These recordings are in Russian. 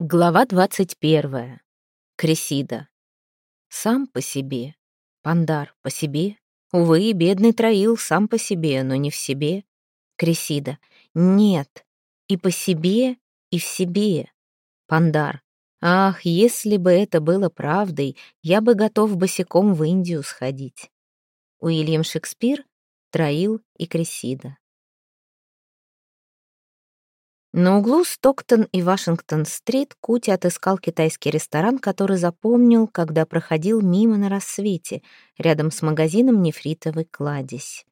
Глава двадцать первая. Кресида. Сам по себе. Пандар по себе. Увы, бедный Троил сам по себе, но не в себе. Кресида. Нет. И по себе, и в себе. Пандар. Ах, если бы это было правдой, я бы готов босиком в Индию сходить. Уильям Шекспир, Троил и Кресида. На углу Стоктон и Вашингтон-стрит Кути отыскал китайский ресторан, который запомнил, когда проходил мимо на рассвете, рядом с магазином «Нефритовый кладезь».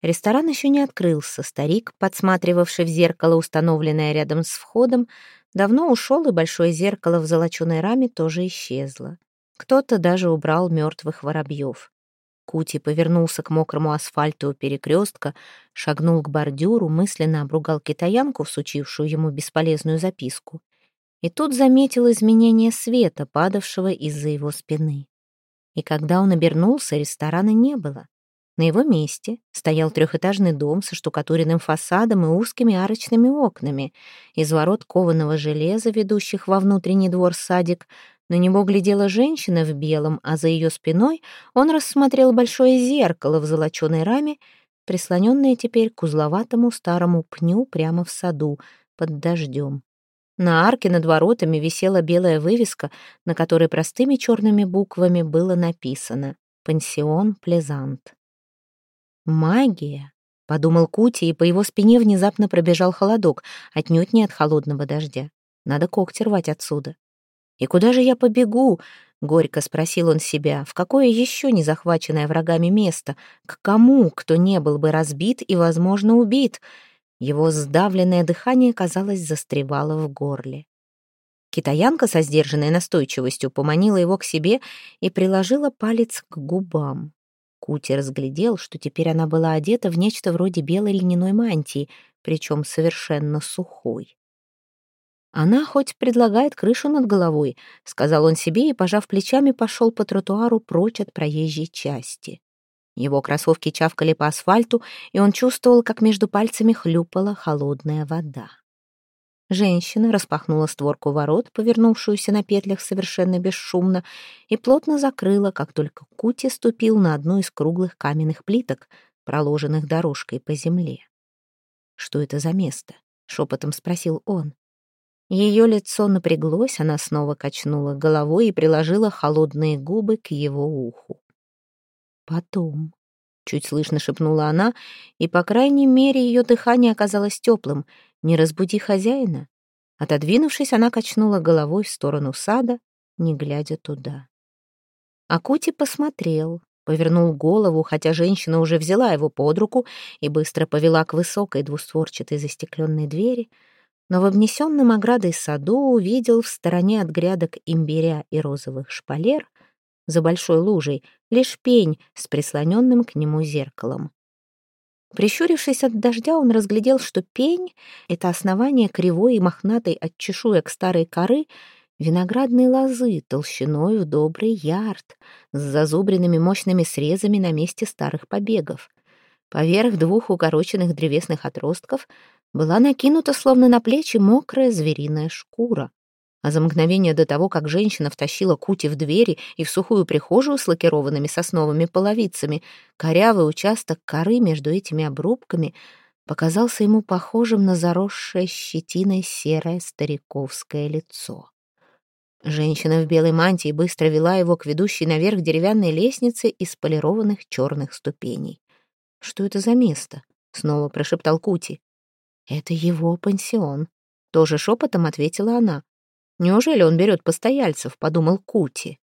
Ресторан еще не открылся. Старик, подсматривавший в зеркало, установленное рядом с входом, давно ушел, и большое зеркало в золоченой раме тоже исчезло. Кто-то даже убрал мертвых воробьев. Кути повернулся к мокрому асфальту у перекрестка, шагнул к бордюру, мысленно обругал китаянку, всучившую ему бесполезную записку. И тут заметил изменение света, падавшего из-за его спины. И когда он обернулся, ресторана не было. На его месте стоял трехэтажный дом со штукатуренным фасадом и узкими арочными окнами. Из ворот кованого железа, ведущих во внутренний двор садик, на него глядела женщина в белом, а за ее спиной он рассмотрел большое зеркало в золоченой раме, прислоненное теперь к узловатому старому пню прямо в саду, под дождем. На арке над воротами висела белая вывеска, на которой простыми черными буквами было написано «Пансион Плезант». «Магия», — подумал Кути, и по его спине внезапно пробежал холодок, отнюдь не от холодного дождя. «Надо когти рвать отсюда». «И куда же я побегу?» — горько спросил он себя. «В какое еще не захваченное врагами место? К кому, кто не был бы разбит и, возможно, убит?» Его сдавленное дыхание, казалось, застревало в горле. Китаянка со сдержанной настойчивостью поманила его к себе и приложила палец к губам. Кути разглядел, что теперь она была одета в нечто вроде белой льняной мантии, причем совершенно сухой. «Она хоть предлагает крышу над головой», — сказал он себе и, пожав плечами, пошел по тротуару прочь от проезжей части. Его кроссовки чавкали по асфальту, и он чувствовал, как между пальцами хлюпала холодная вода. Женщина распахнула створку ворот, повернувшуюся на петлях совершенно бесшумно, и плотно закрыла, как только Кути ступил на одну из круглых каменных плиток, проложенных дорожкой по земле. «Что это за место?» — шепотом спросил он. Ее лицо напряглось, она снова качнула головой и приложила холодные губы к его уху. «Потом», — чуть слышно шепнула она, и, по крайней мере, ее дыхание оказалось теплым. «Не разбуди хозяина». Отодвинувшись, она качнула головой в сторону сада, не глядя туда. Акути посмотрел, повернул голову, хотя женщина уже взяла его под руку и быстро повела к высокой двустворчатой застекленной двери — но в обнесенном оградой саду увидел в стороне от грядок имбиря и розовых шпалер за большой лужей лишь пень с прислоненным к нему зеркалом. Прищурившись от дождя, он разглядел, что пень — это основание кривой и мохнатой от чешуек старой коры виноградной лозы толщиной в добрый ярд с зазубренными мощными срезами на месте старых побегов. Поверх двух укороченных древесных отростков была накинута словно на плечи мокрая звериная шкура. А за мгновение до того, как женщина втащила Кути в двери и в сухую прихожую с лакированными сосновыми половицами, корявый участок коры между этими обрубками показался ему похожим на заросшее щетиной серое стариковское лицо. Женщина в белой мантии быстро вела его к ведущей наверх деревянной лестнице из полированных черных ступеней. «Что это за место?» — снова прошептал Кути. «Это его пансион», — тоже шепотом ответила она. «Неужели он берет постояльцев?» — подумал Кути.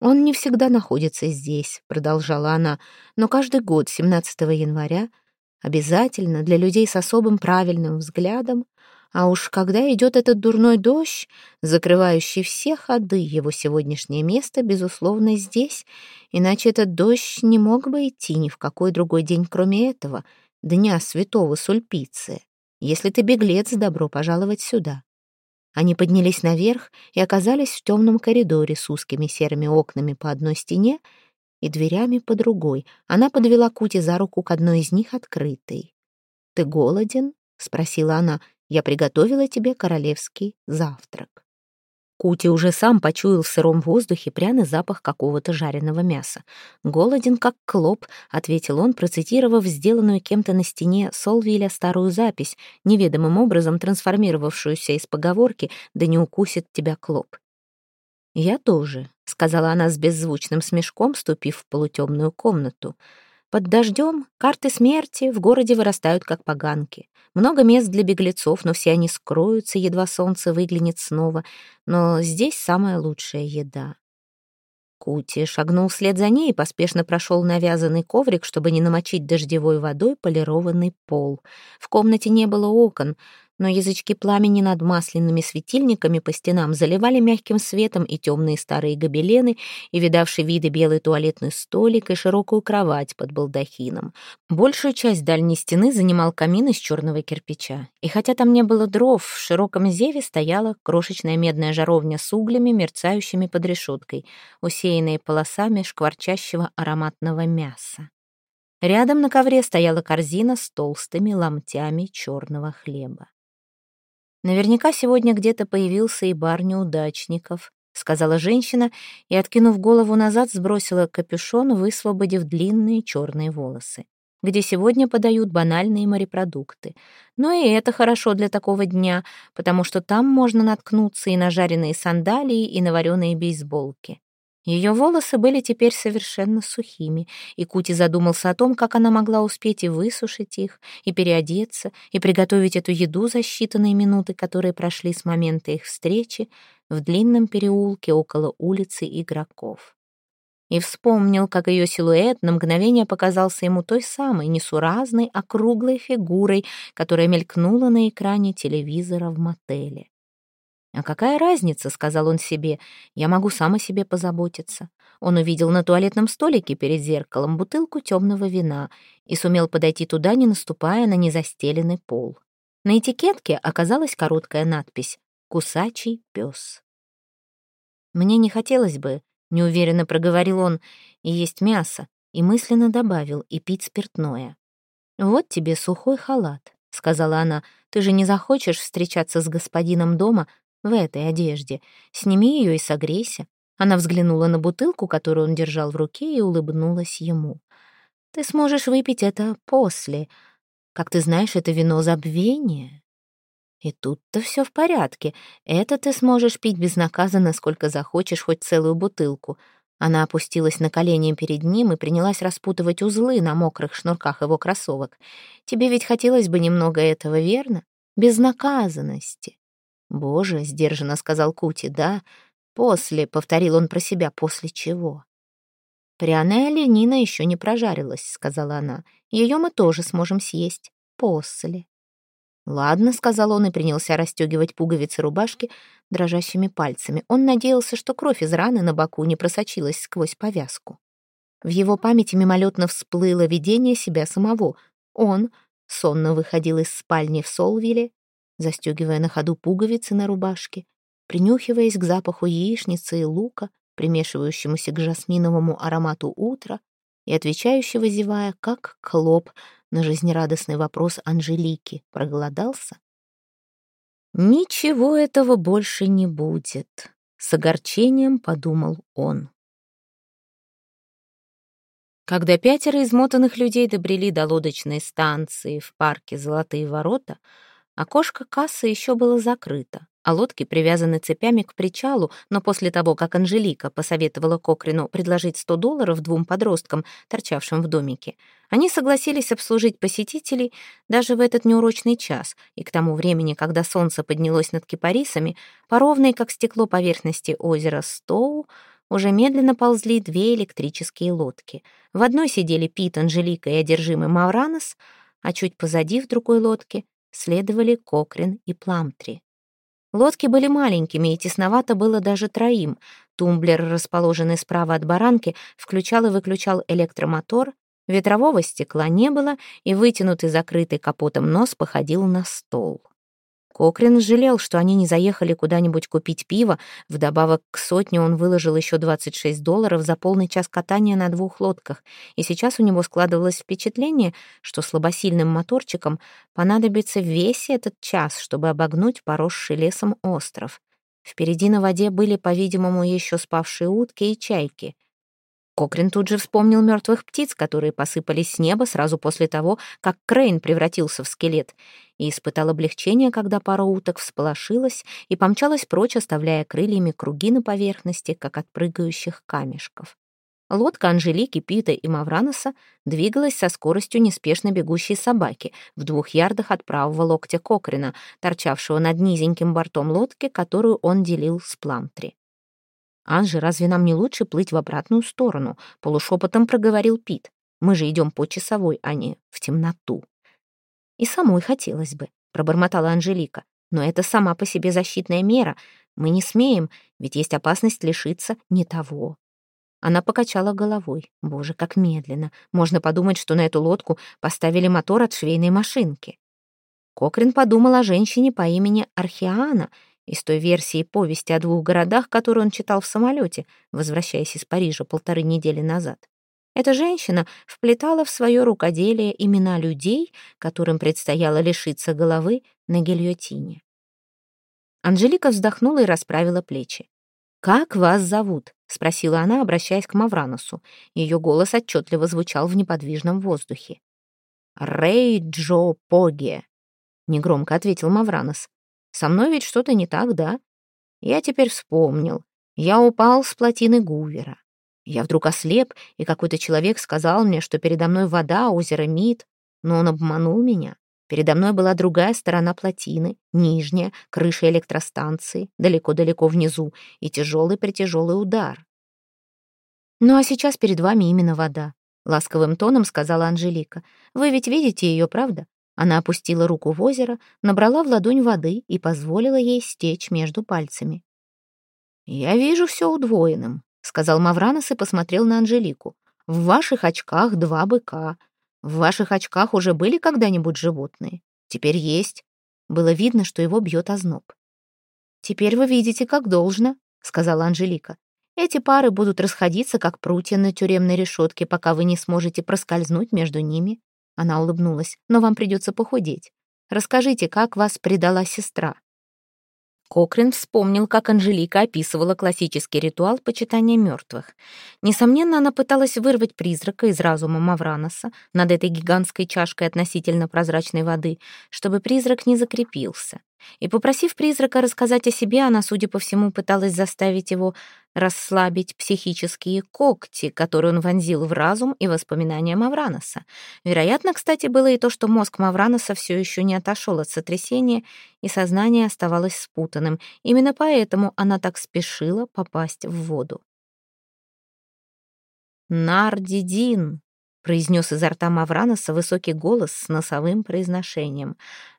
«Он не всегда находится здесь», — продолжала она, «но каждый год, 17 января, обязательно для людей с особым правильным взглядом, а уж когда идет этот дурной дождь, закрывающий все ходы, его сегодняшнее место, безусловно, здесь, иначе этот дождь не мог бы идти ни в какой другой день, кроме этого — дня святого Сульпиция. Если ты беглец, добро пожаловать сюда». Они поднялись наверх и оказались в темном коридоре с узкими серыми окнами по одной стене и дверями по другой. Она подвела Кути за руку к одной из них открытой. «Ты голоден?» — спросила она. «Я приготовила тебе королевский завтрак». Кути уже сам почуял в сыром воздухе пряный запах какого-то жареного мяса. «Голоден, как клоп», — ответил он, процитировав сделанную кем-то на стене Солвиля старую запись, неведомым образом трансформировавшуюся из поговорки «да не укусит тебя клоп». «Я тоже», — сказала она с беззвучным смешком, ступив в полутемную комнату. «Под дождем карты смерти в городе вырастают, как поганки. Много мест для беглецов, но все они скроются, едва солнце выглянет снова. Но здесь самая лучшая еда». Кути шагнул вслед за ней и поспешно прошел навязанный коврик, чтобы не намочить дождевой водой полированный пол. В комнате не было окон — но язычки пламени над масляными светильниками по стенам заливали мягким светом и темные старые гобелены, и видавший виды белый туалетный столик, и широкую кровать под балдахином. Большую часть дальней стены занимал камин из черного кирпича. И хотя там не было дров, в широком зеве стояла крошечная медная жаровня с углями, мерцающими под решеткой, усеянные полосами шкварчащего ароматного мяса. Рядом на ковре стояла корзина с толстыми ломтями черного хлеба. Наверняка сегодня где-то появился и бар неудачников, сказала женщина и, откинув голову назад, сбросила капюшон, высвободив длинные черные волосы где сегодня подают банальные морепродукты. Но и это хорошо для такого дня, потому что там можно наткнуться и на жареные сандалии, и на вареные бейсболки. Ее волосы были теперь совершенно сухими, и Кути задумался о том, как она могла успеть и высушить их, и переодеться, и приготовить эту еду за считанные минуты, которые прошли с момента их встречи в длинном переулке около улицы игроков. И вспомнил, как ее силуэт на мгновение показался ему той самой несуразной, округлой фигурой, которая мелькнула на экране телевизора в мотеле. «А какая разница?» — сказал он себе. «Я могу сам о себе позаботиться». Он увидел на туалетном столике перед зеркалом бутылку темного вина и сумел подойти туда, не наступая на незастеленный пол. На этикетке оказалась короткая надпись «Кусачий пес». «Мне не хотелось бы», — неуверенно проговорил он, — «и есть мясо», и мысленно добавил «и пить спиртное». «Вот тебе сухой халат», — сказала она. «Ты же не захочешь встречаться с господином дома в этой одежде. Сними ее и согрейся». Она взглянула на бутылку, которую он держал в руке, и улыбнулась ему. «Ты сможешь выпить это после. Как ты знаешь, это вино забвения». И тут-то все в порядке. Это ты сможешь пить безнаказанно, сколько захочешь, хоть целую бутылку. Она опустилась на колени перед ним и принялась распутывать узлы на мокрых шнурках его кроссовок. Тебе ведь хотелось бы немного этого, верно? Безнаказанности. «Боже», — сдержанно сказал Кути, — «да, после», — повторил он про себя, — «после чего?» «Пряная ленина еще не прожарилась», — сказала она. «Ее мы тоже сможем съесть. После». «Ладно», — сказал он и принялся расстегивать пуговицы рубашки дрожащими пальцами. Он надеялся, что кровь из раны на боку не просочилась сквозь повязку. В его памяти мимолетно всплыло видение себя самого. Он сонно выходил из спальни в Солвиле, застегивая на ходу пуговицы на рубашке, принюхиваясь к запаху яичницы и лука, примешивающемуся к жасминовому аромату утра и отвечающего, зевая, как клоп на жизнерадостный вопрос Анжелики. Проголодался? «Ничего этого больше не будет», — с огорчением подумал он. Когда пятеро измотанных людей добрели до лодочной станции в парке «Золотые ворота», Окошко кассы еще было закрыто, а лодки привязаны цепями к причалу, но после того, как Анжелика посоветовала Кокрину предложить 100 долларов двум подросткам, торчавшим в домике, они согласились обслужить посетителей даже в этот неурочный час, и к тому времени, когда солнце поднялось над кипарисами, по ровной, как стекло поверхности озера Стоу, уже медленно ползли две электрические лодки. В одной сидели Пит, Анжелика и одержимый Мауранос, а чуть позади в другой лодке следовали Кокрин и Пламтри. Лодки были маленькими, и тесновато было даже троим. Тумблер, расположенный справа от баранки, включал и выключал электромотор, ветрового стекла не было, и вытянутый закрытый капотом нос походил на стол. Кокрин жалел, что они не заехали куда-нибудь купить пиво. Вдобавок к сотне он выложил еще 26 долларов за полный час катания на двух лодках. И сейчас у него складывалось впечатление, что слабосильным моторчиком понадобится весь этот час, чтобы обогнуть поросший лесом остров. Впереди на воде были, по-видимому, еще спавшие утки и чайки. Кокрин тут же вспомнил мертвых птиц, которые посыпались с неба сразу после того, как Крейн превратился в скелет, и испытал облегчение, когда пара уток всполошилась и помчалась прочь, оставляя крыльями круги на поверхности, как от прыгающих камешков. Лодка Анжелики, Пита и Мавраноса двигалась со скоростью неспешно бегущей собаки в двух ярдах от правого локтя Кокрина, торчавшего над низеньким бортом лодки, которую он делил с Пламтри. «Анжи, разве нам не лучше плыть в обратную сторону?» — полушепотом проговорил Пит. «Мы же идем по часовой, а не в темноту». «И самой хотелось бы», — пробормотала Анжелика. «Но это сама по себе защитная мера. Мы не смеем, ведь есть опасность лишиться не того». Она покачала головой. Боже, как медленно. Можно подумать, что на эту лодку поставили мотор от швейной машинки. Кокрин подумал о женщине по имени Архиана из той версии повести о двух городах, которую он читал в самолете, возвращаясь из Парижа полторы недели назад. Эта женщина вплетала в свое рукоделие имена людей, которым предстояло лишиться головы на гильотине. Анжелика вздохнула и расправила плечи. «Как вас зовут?» — спросила она, обращаясь к Мавраносу. Ее голос отчетливо звучал в неподвижном воздухе. «Рэй Джо Поге», — негромко ответил Мавранос. «Со мной ведь что-то не так, да? Я теперь вспомнил. Я упал с плотины Гувера. Я вдруг ослеп, и какой-то человек сказал мне, что передо мной вода, озеро Мид, но он обманул меня. Передо мной была другая сторона плотины, нижняя, крыша электростанции, далеко-далеко внизу, и тяжелый-притяжелый удар. «Ну а сейчас перед вами именно вода», — ласковым тоном сказала Анжелика. «Вы ведь видите ее, правда?» Она опустила руку в озеро, набрала в ладонь воды и позволила ей стечь между пальцами. «Я вижу все удвоенным», — сказал Мавранос и посмотрел на Анжелику. «В ваших очках два быка, в ваших очках уже были когда-нибудь животные? Теперь есть. Было видно, что его бьет озноб. «Теперь вы видите, как должно», — сказала Анжелика. «Эти пары будут расходиться, как прутья на тюремной решетке, пока вы не сможете проскользнуть между ними». Она улыбнулась. «Но вам придется похудеть. Расскажите, как вас предала сестра?» Кокрин вспомнил, как Анжелика описывала классический ритуал почитания мертвых. Несомненно, она пыталась вырвать призрака из разума Мавраноса над этой гигантской чашкой относительно прозрачной воды, чтобы призрак не закрепился. И, попросив призрака рассказать о себе, она, судя по всему, пыталась заставить его расслабить психические когти, которые он вонзил в разум и воспоминания Мавраноса. Вероятно, кстати, было и то, что мозг Мавраноса все еще не отошел от сотрясения, и сознание оставалось спутанным. Именно поэтому она так спешила попасть в воду. «Нардидин», — произнес изо рта Мавраноса высокий голос с носовым произношением.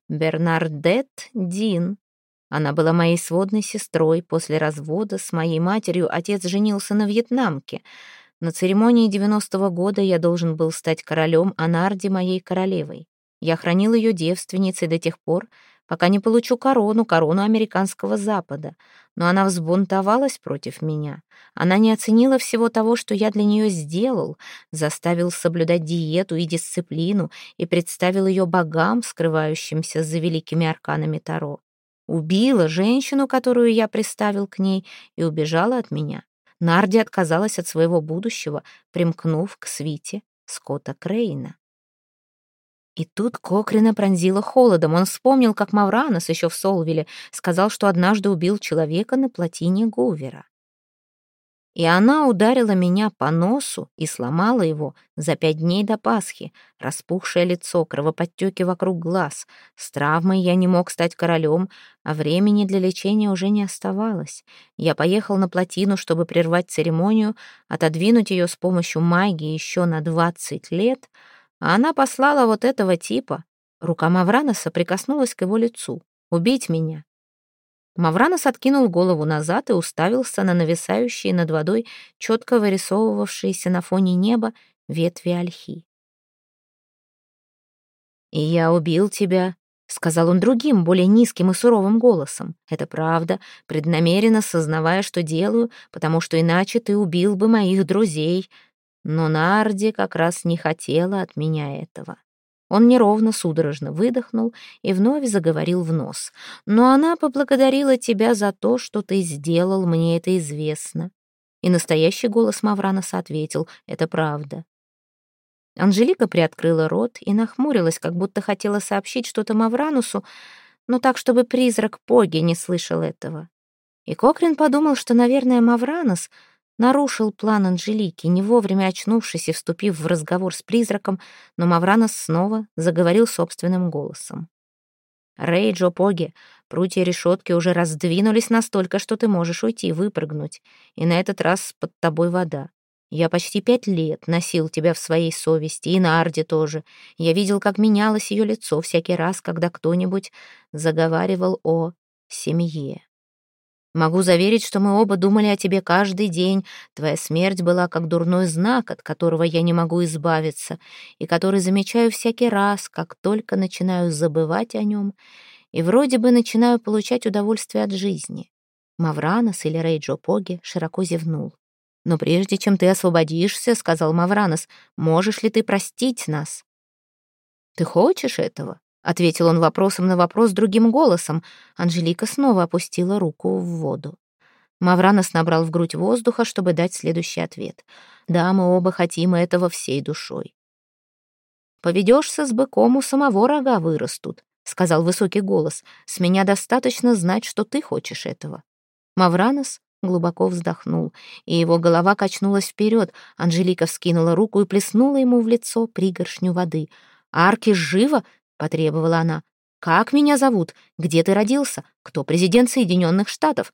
«Бернардет Дин», она была моей сводной сестрой. После развода с моей матерью отец женился на вьетнамке. На церемонии 90-го года я должен был стать королем, а Нарди — моей королевой. Я хранил ее девственницей до тех пор, пока не получу корону, корону американского Запада. Но она взбунтовалась против меня. Она не оценила всего того, что я для нее сделал, заставил соблюдать диету и дисциплину и представил ее богам, скрывающимся за великими арканами Таро. Убила женщину, которую я приставил к ней, и убежала от меня. Нарди отказалась от своего будущего, примкнув к свите Скотта Крейна. И тут Кокрина пронзила холодом. Он вспомнил, как Мавранос еще в Солвиле сказал, что однажды убил человека на плотине Гувера и она ударила меня по носу и сломала его за пять дней до Пасхи. Распухшее лицо, кровоподтеки вокруг глаз. С травмой я не мог стать королем, а времени для лечения уже не оставалось. Я поехал на плотину, чтобы прервать церемонию, отодвинуть ее с помощью магии еще на двадцать лет, а она послала вот этого типа. Рука Мавраноса прикоснулась к его лицу. «Убить меня, Мавранос откинул голову назад и уставился на нависающие над водой, четко вырисовывавшиеся на фоне неба ветви ольхи. «И я убил тебя», — сказал он другим, более низким и суровым голосом. «Это правда, преднамеренно сознавая, что делаю, потому что иначе ты убил бы моих друзей. Но Нарди как раз не хотела от меня этого. Он неровно, судорожно выдохнул и вновь заговорил в нос. «Но она поблагодарила тебя за то, что ты сделал, мне это известно». И настоящий голос Мавраноса ответил «Это правда». Анжелика приоткрыла рот и нахмурилась, как будто хотела сообщить что-то Мавранусу, но так, чтобы призрак Поги не слышал этого. И Кокрин подумал, что, наверное, Мавранос нарушил план Анжелики, не вовремя очнувшись и вступив в разговор с призраком, но Мавранос снова заговорил собственным голосом. «Рэй, Джо Поги, прутья решетки уже раздвинулись настолько, что ты можешь уйти выпрыгнуть, и на этот раз под тобой вода. Я почти пять лет носил тебя в своей совести, и на Арде тоже. Я видел, как менялось ее лицо всякий раз, когда кто-нибудь заговаривал о семье. Могу заверить, что мы оба думали о тебе каждый день. Твоя смерть была как дурной знак, от которого я не могу избавиться, и который замечаю всякий раз, как только начинаю забывать о нем, и вроде бы начинаю получать удовольствие от жизни. Мавранос или Рейджо Поги широко зевнул. «Но прежде чем ты освободишься, — сказал Мавранос, — можешь ли ты простить нас?» «Ты хочешь этого?» Ответил он вопросом на вопрос другим голосом. Анжелика снова опустила руку в воду. Мавранос набрал в грудь воздуха, чтобы дать следующий ответ. «Да, мы оба хотим этого всей душой». «Поведешься с быком, у самого рога вырастут», — сказал высокий голос. «С меня достаточно знать, что ты хочешь этого». Мавранос глубоко вздохнул, и его голова качнулась вперед. Анжелика вскинула руку и плеснула ему в лицо пригоршню воды. «Арки живо!» — потребовала она. «Как меня зовут? Где ты родился? Кто президент Соединенных Штатов?»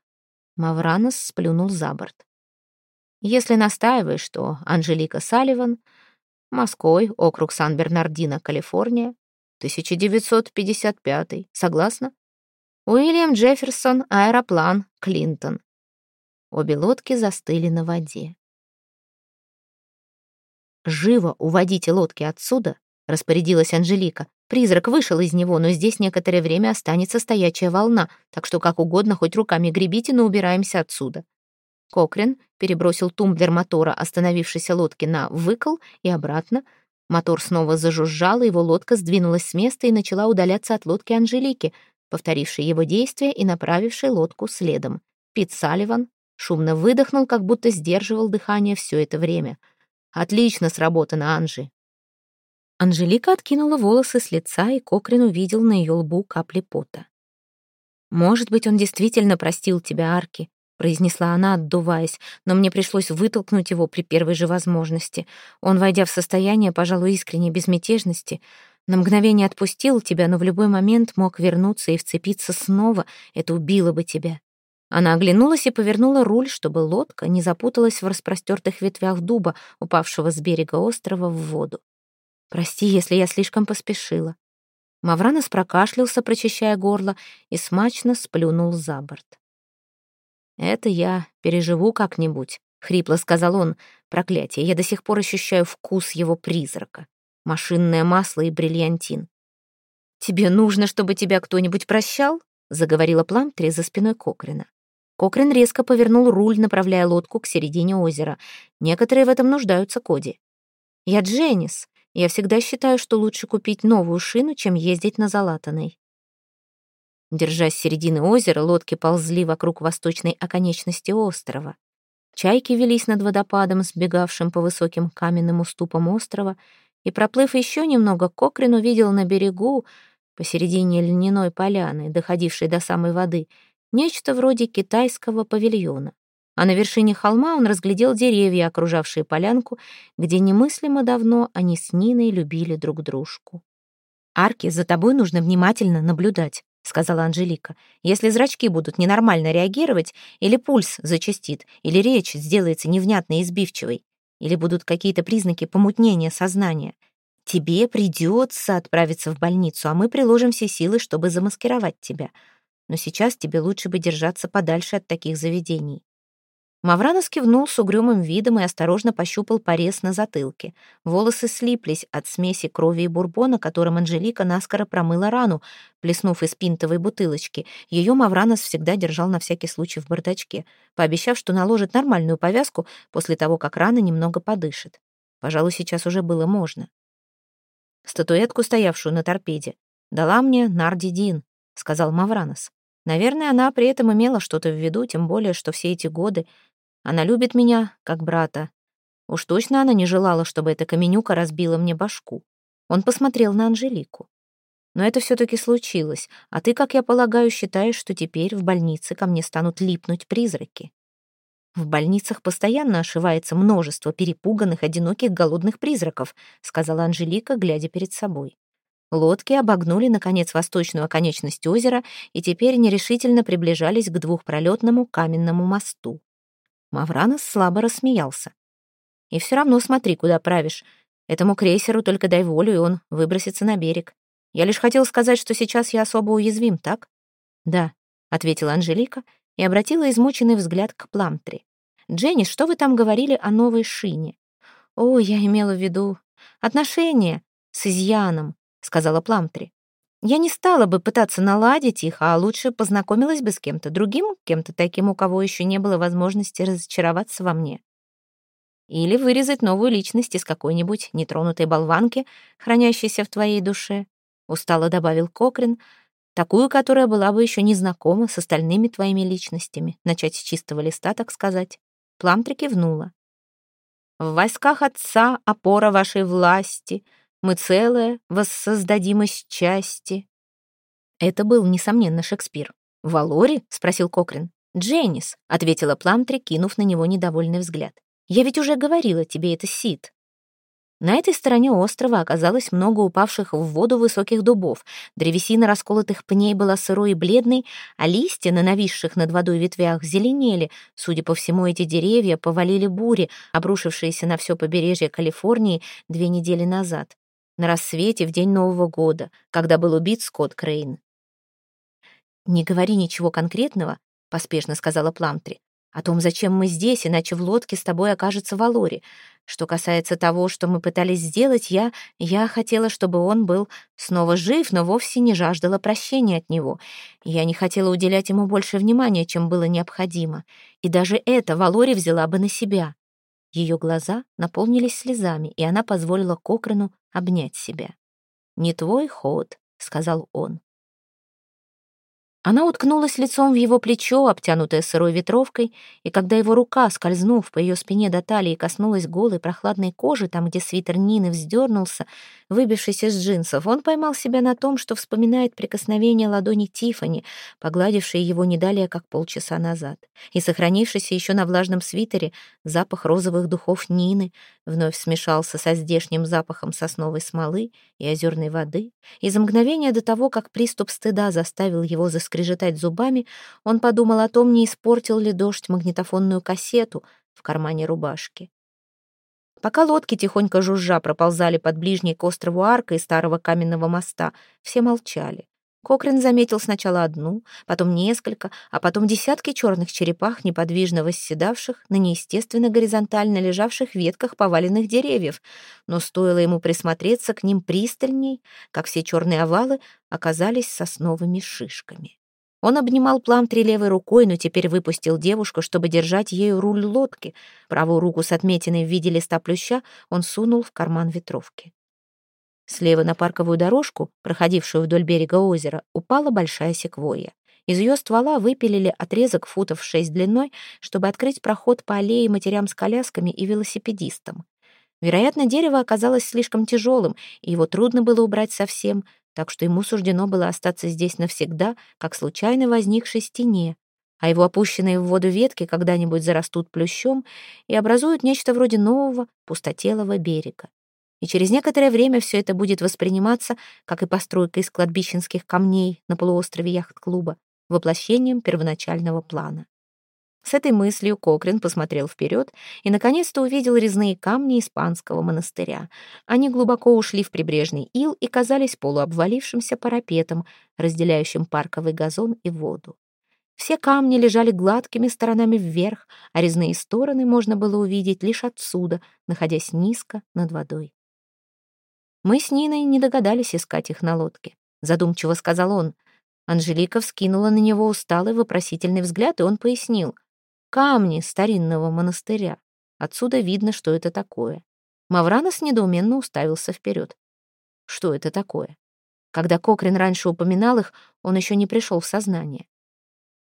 Мавранос сплюнул за борт. «Если настаиваешь, что Анжелика Салливан, Моской, округ Сан-Бернардино, Калифорния, 1955, согласна? Уильям Джефферсон, аэроплан, Клинтон». Обе лодки застыли на воде. «Живо уводите лодки отсюда», — распорядилась Анжелика. Призрак вышел из него, но здесь некоторое время останется стоячая волна, так что как угодно, хоть руками гребите, но убираемся отсюда. Кокрин перебросил тумблер мотора остановившейся лодки на выкол и обратно. Мотор снова зажужжал, и его лодка сдвинулась с места и начала удаляться от лодки Анжелики, повторившей его действия и направившей лодку следом. Пит Салливан шумно выдохнул, как будто сдерживал дыхание все это время. «Отлично сработано, Анжи. Анжелика откинула волосы с лица, и Кокрин увидел на ее лбу капли пота. «Может быть, он действительно простил тебя, Арки», — произнесла она, отдуваясь, но мне пришлось вытолкнуть его при первой же возможности. Он, войдя в состояние, пожалуй, искренней безмятежности, на мгновение отпустил тебя, но в любой момент мог вернуться и вцепиться снова. Это убило бы тебя. Она оглянулась и повернула руль, чтобы лодка не запуталась в распростертых ветвях дуба, упавшего с берега острова в воду. Прости, если я слишком поспешила. Мавранос прокашлялся, прочищая горло, и смачно сплюнул за борт. «Это я переживу как-нибудь», — хрипло сказал он. «Проклятие, я до сих пор ощущаю вкус его призрака. Машинное масло и бриллиантин». «Тебе нужно, чтобы тебя кто-нибудь прощал?» — заговорила Пламтри за спиной Кокрина. Кокрин резко повернул руль, направляя лодку к середине озера. Некоторые в этом нуждаются, Коди. «Я Дженнис», я всегда считаю, что лучше купить новую шину, чем ездить на залатанной. Держась середины озера, лодки ползли вокруг восточной оконечности острова. Чайки велись над водопадом, сбегавшим по высоким каменным уступам острова, и, проплыв еще немного, Кокрин увидел на берегу, посередине льняной поляны, доходившей до самой воды, нечто вроде китайского павильона а на вершине холма он разглядел деревья, окружавшие полянку, где немыслимо давно они с Ниной любили друг дружку. «Арки, за тобой нужно внимательно наблюдать», — сказала Анжелика. «Если зрачки будут ненормально реагировать, или пульс зачастит, или речь сделается невнятной и сбивчивой, или будут какие-то признаки помутнения сознания, тебе придется отправиться в больницу, а мы приложим все силы, чтобы замаскировать тебя. Но сейчас тебе лучше бы держаться подальше от таких заведений. Мавранос кивнул с угрюмым видом и осторожно пощупал порез на затылке. Волосы слиплись от смеси крови и бурбона, которым Анжелика наскоро промыла рану, плеснув из пинтовой бутылочки. Ее Мавранос всегда держал на всякий случай в бардачке, пообещав, что наложит нормальную повязку после того, как рана немного подышит. Пожалуй, сейчас уже было можно. статуэтку, стоявшую на торпеде, дала мне Нарди Дин», — сказал Мавранос. «Наверное, она при этом имела что-то в виду, тем более, что все эти годы она любит меня, как брата. Уж точно она не желала, чтобы эта каменюка разбила мне башку». Он посмотрел на Анжелику. «Но это все-таки случилось, а ты, как я полагаю, считаешь, что теперь в больнице ко мне станут липнуть призраки?» «В больницах постоянно ошивается множество перепуганных, одиноких, голодных призраков», сказала Анжелика, глядя перед собой. Лодки обогнули, наконец, восточную оконечность озера и теперь нерешительно приближались к двухпролетному каменному мосту. Мавранос слабо рассмеялся. «И все равно смотри, куда правишь. Этому крейсеру только дай волю, и он выбросится на берег. Я лишь хотел сказать, что сейчас я особо уязвим, так?» «Да», — ответила Анжелика и обратила измученный взгляд к Пламтри. «Дженнис, что вы там говорили о новой шине?» «О, я имела в виду отношения с изъяном», — сказала Пламтри. «Я не стала бы пытаться наладить их, а лучше познакомилась бы с кем-то другим, кем-то таким, у кого еще не было возможности разочароваться во мне. Или вырезать новую личность из какой-нибудь нетронутой болванки, хранящейся в твоей душе», — устало добавил Кокрин, такую, которая была бы еще не знакома с остальными твоими личностями, начать с чистого листа, так сказать. Пламтри кивнула. «В войсках отца опора вашей власти, мы целое воссоздадим из части». Это был, несомненно, Шекспир. «Валори?» — спросил Кокрин. «Дженнис», — ответила Пламтри, кинув на него недовольный взгляд. «Я ведь уже говорила тебе, это Сид». На этой стороне острова оказалось много упавших в воду высоких дубов. Древесина расколотых пней была сырой и бледной, а листья на нависших над водой ветвях зеленели. Судя по всему, эти деревья повалили бури, обрушившиеся на все побережье Калифорнии две недели назад, на рассвете в день Нового года, когда был убит Скотт Крейн. «Не говори ничего конкретного», — поспешно сказала Пламтри о том, зачем мы здесь, иначе в лодке с тобой окажется Валори. Что касается того, что мы пытались сделать, я... Я хотела, чтобы он был снова жив, но вовсе не жаждала прощения от него. Я не хотела уделять ему больше внимания, чем было необходимо. И даже это Валори взяла бы на себя. Ее глаза наполнились слезами, и она позволила Кокрану обнять себя. «Не твой ход», — сказал он. Она уткнулась лицом в его плечо, обтянутое сырой ветровкой, и когда его рука, скользнув по ее спине до талии, коснулась голой прохладной кожи, там, где свитер Нины вздернулся, выбившись из джинсов, он поймал себя на том, что вспоминает прикосновение ладони Тифани, погладившей его не далее, как полчаса назад, и сохранившийся еще на влажном свитере запах розовых духов Нины вновь смешался со здешним запахом сосновой смолы и озерной воды, и за мгновение до того, как приступ стыда заставил его заскрипеть, скрежетать зубами, он подумал о том, не испортил ли дождь магнитофонную кассету в кармане рубашки. Пока лодки тихонько жужжа проползали под ближней к острову аркой старого каменного моста, все молчали. Кокрин заметил сначала одну, потом несколько, а потом десятки черных черепах, неподвижно восседавших на неестественно горизонтально лежавших ветках поваленных деревьев. Но стоило ему присмотреться к ним пристальней, как все черные овалы оказались сосновыми шишками. Он обнимал Пламтри левой рукой, но теперь выпустил девушку, чтобы держать ею руль лодки. Правую руку с отметиной в виде листа плюща он сунул в карман ветровки. Слева на парковую дорожку, проходившую вдоль берега озера, упала большая секвойя. Из ее ствола выпилили отрезок футов шесть длиной, чтобы открыть проход по аллее матерям с колясками и велосипедистам. Вероятно, дерево оказалось слишком тяжелым, и его трудно было убрать совсем, так что ему суждено было остаться здесь навсегда, как случайно возникшей стене, а его опущенные в воду ветки когда-нибудь зарастут плющом и образуют нечто вроде нового пустотелого берега. И через некоторое время все это будет восприниматься, как и постройка из кладбищенских камней на полуострове яхт-клуба, воплощением первоначального плана. С этой мыслью Кокрин посмотрел вперед и, наконец-то, увидел резные камни испанского монастыря. Они глубоко ушли в прибрежный ил и казались полуобвалившимся парапетом, разделяющим парковый газон и воду. Все камни лежали гладкими сторонами вверх, а резные стороны можно было увидеть лишь отсюда, находясь низко над водой. Мы с Ниной не догадались искать их на лодке, задумчиво сказал он. Анжелика вскинула на него усталый вопросительный взгляд, и он пояснил камни старинного монастыря. Отсюда видно, что это такое. Мавранос недоуменно уставился вперед. что это такое. Когда Кокрин раньше упоминал их, он еще не пришел в сознание.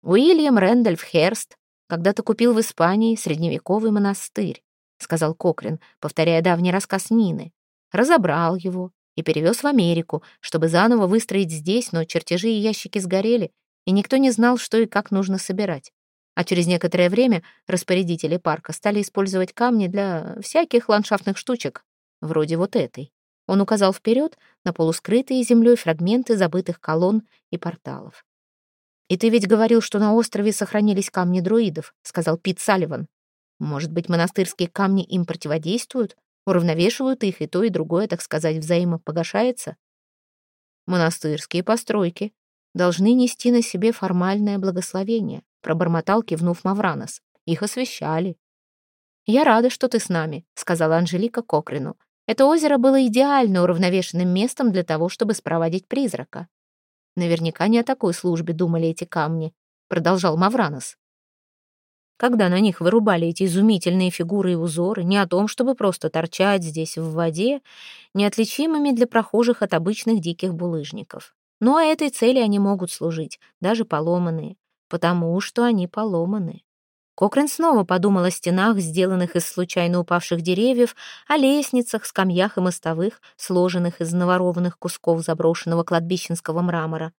Уильям Рэндольф Херст когда-то купил в Испании средневековый монастырь, сказал Кокрин, повторяя давний рассказ Нины. Разобрал его и перевез в Америку, чтобы заново выстроить здесь, но чертежи и ящики сгорели, и никто не знал, что и как нужно собирать. А через некоторое время распорядители парка стали использовать камни для всяких ландшафтных штучек, вроде вот этой. Он указал вперед на полускрытые землей фрагменты забытых колонн и порталов. «И ты ведь говорил, что на острове сохранились камни друидов», — сказал Пит Салливан. «Может быть, монастырские камни им противодействуют, уравновешивают их, и то, и другое, так сказать, взаимопогашается?» «Монастырские постройки должны нести на себе формальное благословение», — пробормотал, кивнув Мавранос. «Их освящали». «Я рада, что ты с нами», — сказала Анжелика Кокрину. Это озеро было идеально уравновешенным местом для того, чтобы спроводить призрака. Наверняка не о такой службе думали эти камни, продолжал Мавранос. Когда на них вырубали эти изумительные фигуры и узоры, не о том, чтобы просто торчать здесь в воде, неотличимыми для прохожих от обычных диких булыжников. Но этой цели они могут служить, даже поломанные, потому что они поломаны. Кокрин снова подумал о стенах, сделанных из случайно упавших деревьев, о лестницах, скамьях и мостовых, сложенных из наворованных кусков заброшенного кладбищенского мрамора.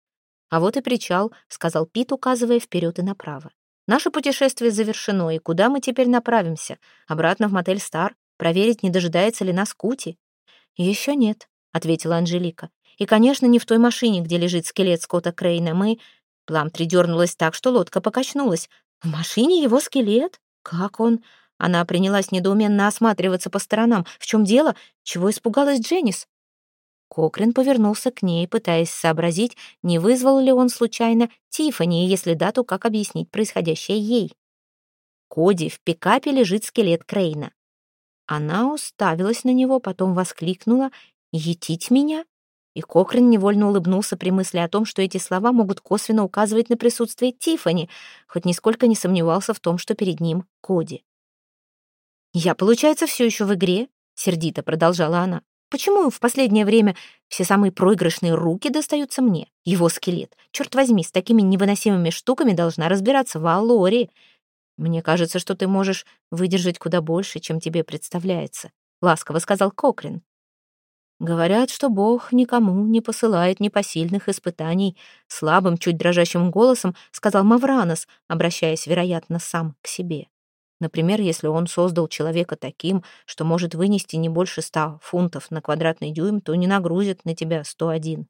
«А вот и причал», — сказал Пит, указывая вперед и направо. «Наше путешествие завершено, и куда мы теперь направимся? Обратно в мотель «Стар»? Проверить, не дожидается ли нас Кути?» «Еще нет», — ответила Анжелика. «И, конечно, не в той машине, где лежит скелет Скотта Крейна. Мы...» Пламтри дернулась так, что лодка покачнулась. В машине его скелет? Как он? Она принялась недоуменно осматриваться по сторонам. В чем дело? Чего испугалась Дженнис? Кокрин повернулся к ней, пытаясь сообразить, не вызвал ли он случайно Тиффани, и если да, то как объяснить происходящее ей. Коди, в пикапе лежит скелет Крейна. Она уставилась на него, потом воскликнула «Етить меня?» И Кокрин невольно улыбнулся при мысли о том, что эти слова могут косвенно указывать на присутствие Тифани, хоть нисколько не сомневался в том, что перед ним Коди. «Я, получается, все еще в игре?» — сердито продолжала она. «Почему в последнее время все самые проигрышные руки достаются мне? Его скелет. Черт возьми, с такими невыносимыми штуками должна разбираться Валори. Мне кажется, что ты можешь выдержать куда больше, чем тебе представляется», — ласково сказал Кокрин. Говорят, что Бог никому не посылает непосильных испытаний, слабым, чуть дрожащим голосом сказал Мавранос, обращаясь, вероятно, сам к себе. Например, если он создал человека таким, что может вынести не больше ста фунтов на квадратный дюйм, то не нагрузит на тебя сто один.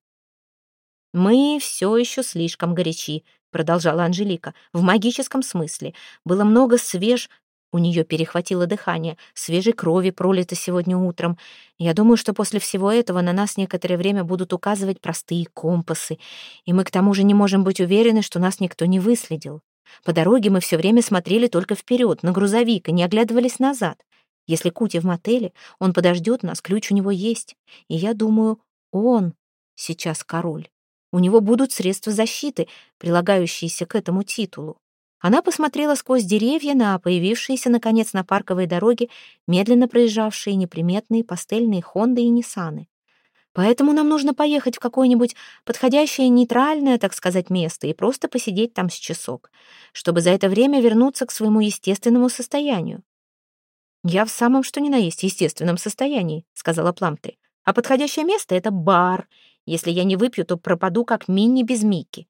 «Мы все еще слишком горячи», — продолжала Анжелика. «В магическом смысле. Было много свеж у нее перехватило дыхание, свежей крови пролито сегодня утром. Я думаю, что после всего этого на нас некоторое время будут указывать простые компасы, и мы к тому же не можем быть уверены, что нас никто не выследил. По дороге мы все время смотрели только вперед, на грузовик, и не оглядывались назад. Если Кути в мотеле, он подождет нас, ключ у него есть. И я думаю, он сейчас король. У него будут средства защиты, прилагающиеся к этому титулу. Она посмотрела сквозь деревья на появившиеся, наконец, на парковой дороге медленно проезжавшие неприметные пастельные Хонды и Ниссаны. Поэтому нам нужно поехать в какое-нибудь подходящее нейтральное, так сказать, место и просто посидеть там с часок, чтобы за это время вернуться к своему естественному состоянию. «Я в самом что ни на есть естественном состоянии», — сказала Пламтри. «А подходящее место — это бар. Если я не выпью, то пропаду как Минни без Микки.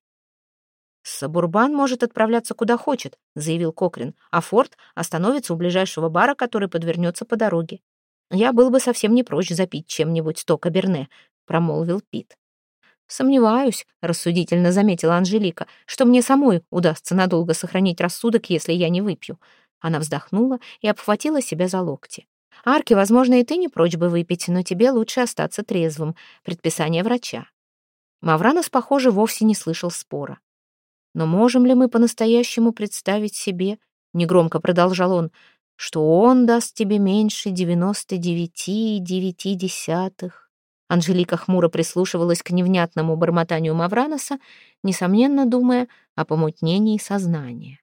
«Сабурбан может отправляться куда хочет», — заявил Кокрин, «а Форд остановится у ближайшего бара, который подвернется по дороге. Я был бы совсем не прочь запить чем-нибудь то каберне», — промолвил Пит. «Сомневаюсь», — рассудительно заметила Анжелика, «что мне самой удастся надолго сохранить рассудок, если я не выпью». Она вздохнула и обхватила себя за локти. «Арки, возможно, и ты не прочь бы выпить, но тебе лучше остаться трезвым. Предписание врача». Мавранос, похоже, вовсе не слышал спора. Но можем ли мы по-настоящему представить себе, негромко продолжал он, что он даст тебе меньше девяносто девяти и девяти десятых? Анжелика хмуро прислушивалась к невнятному бормотанию Мавраноса, несомненно думая о помутнении сознания.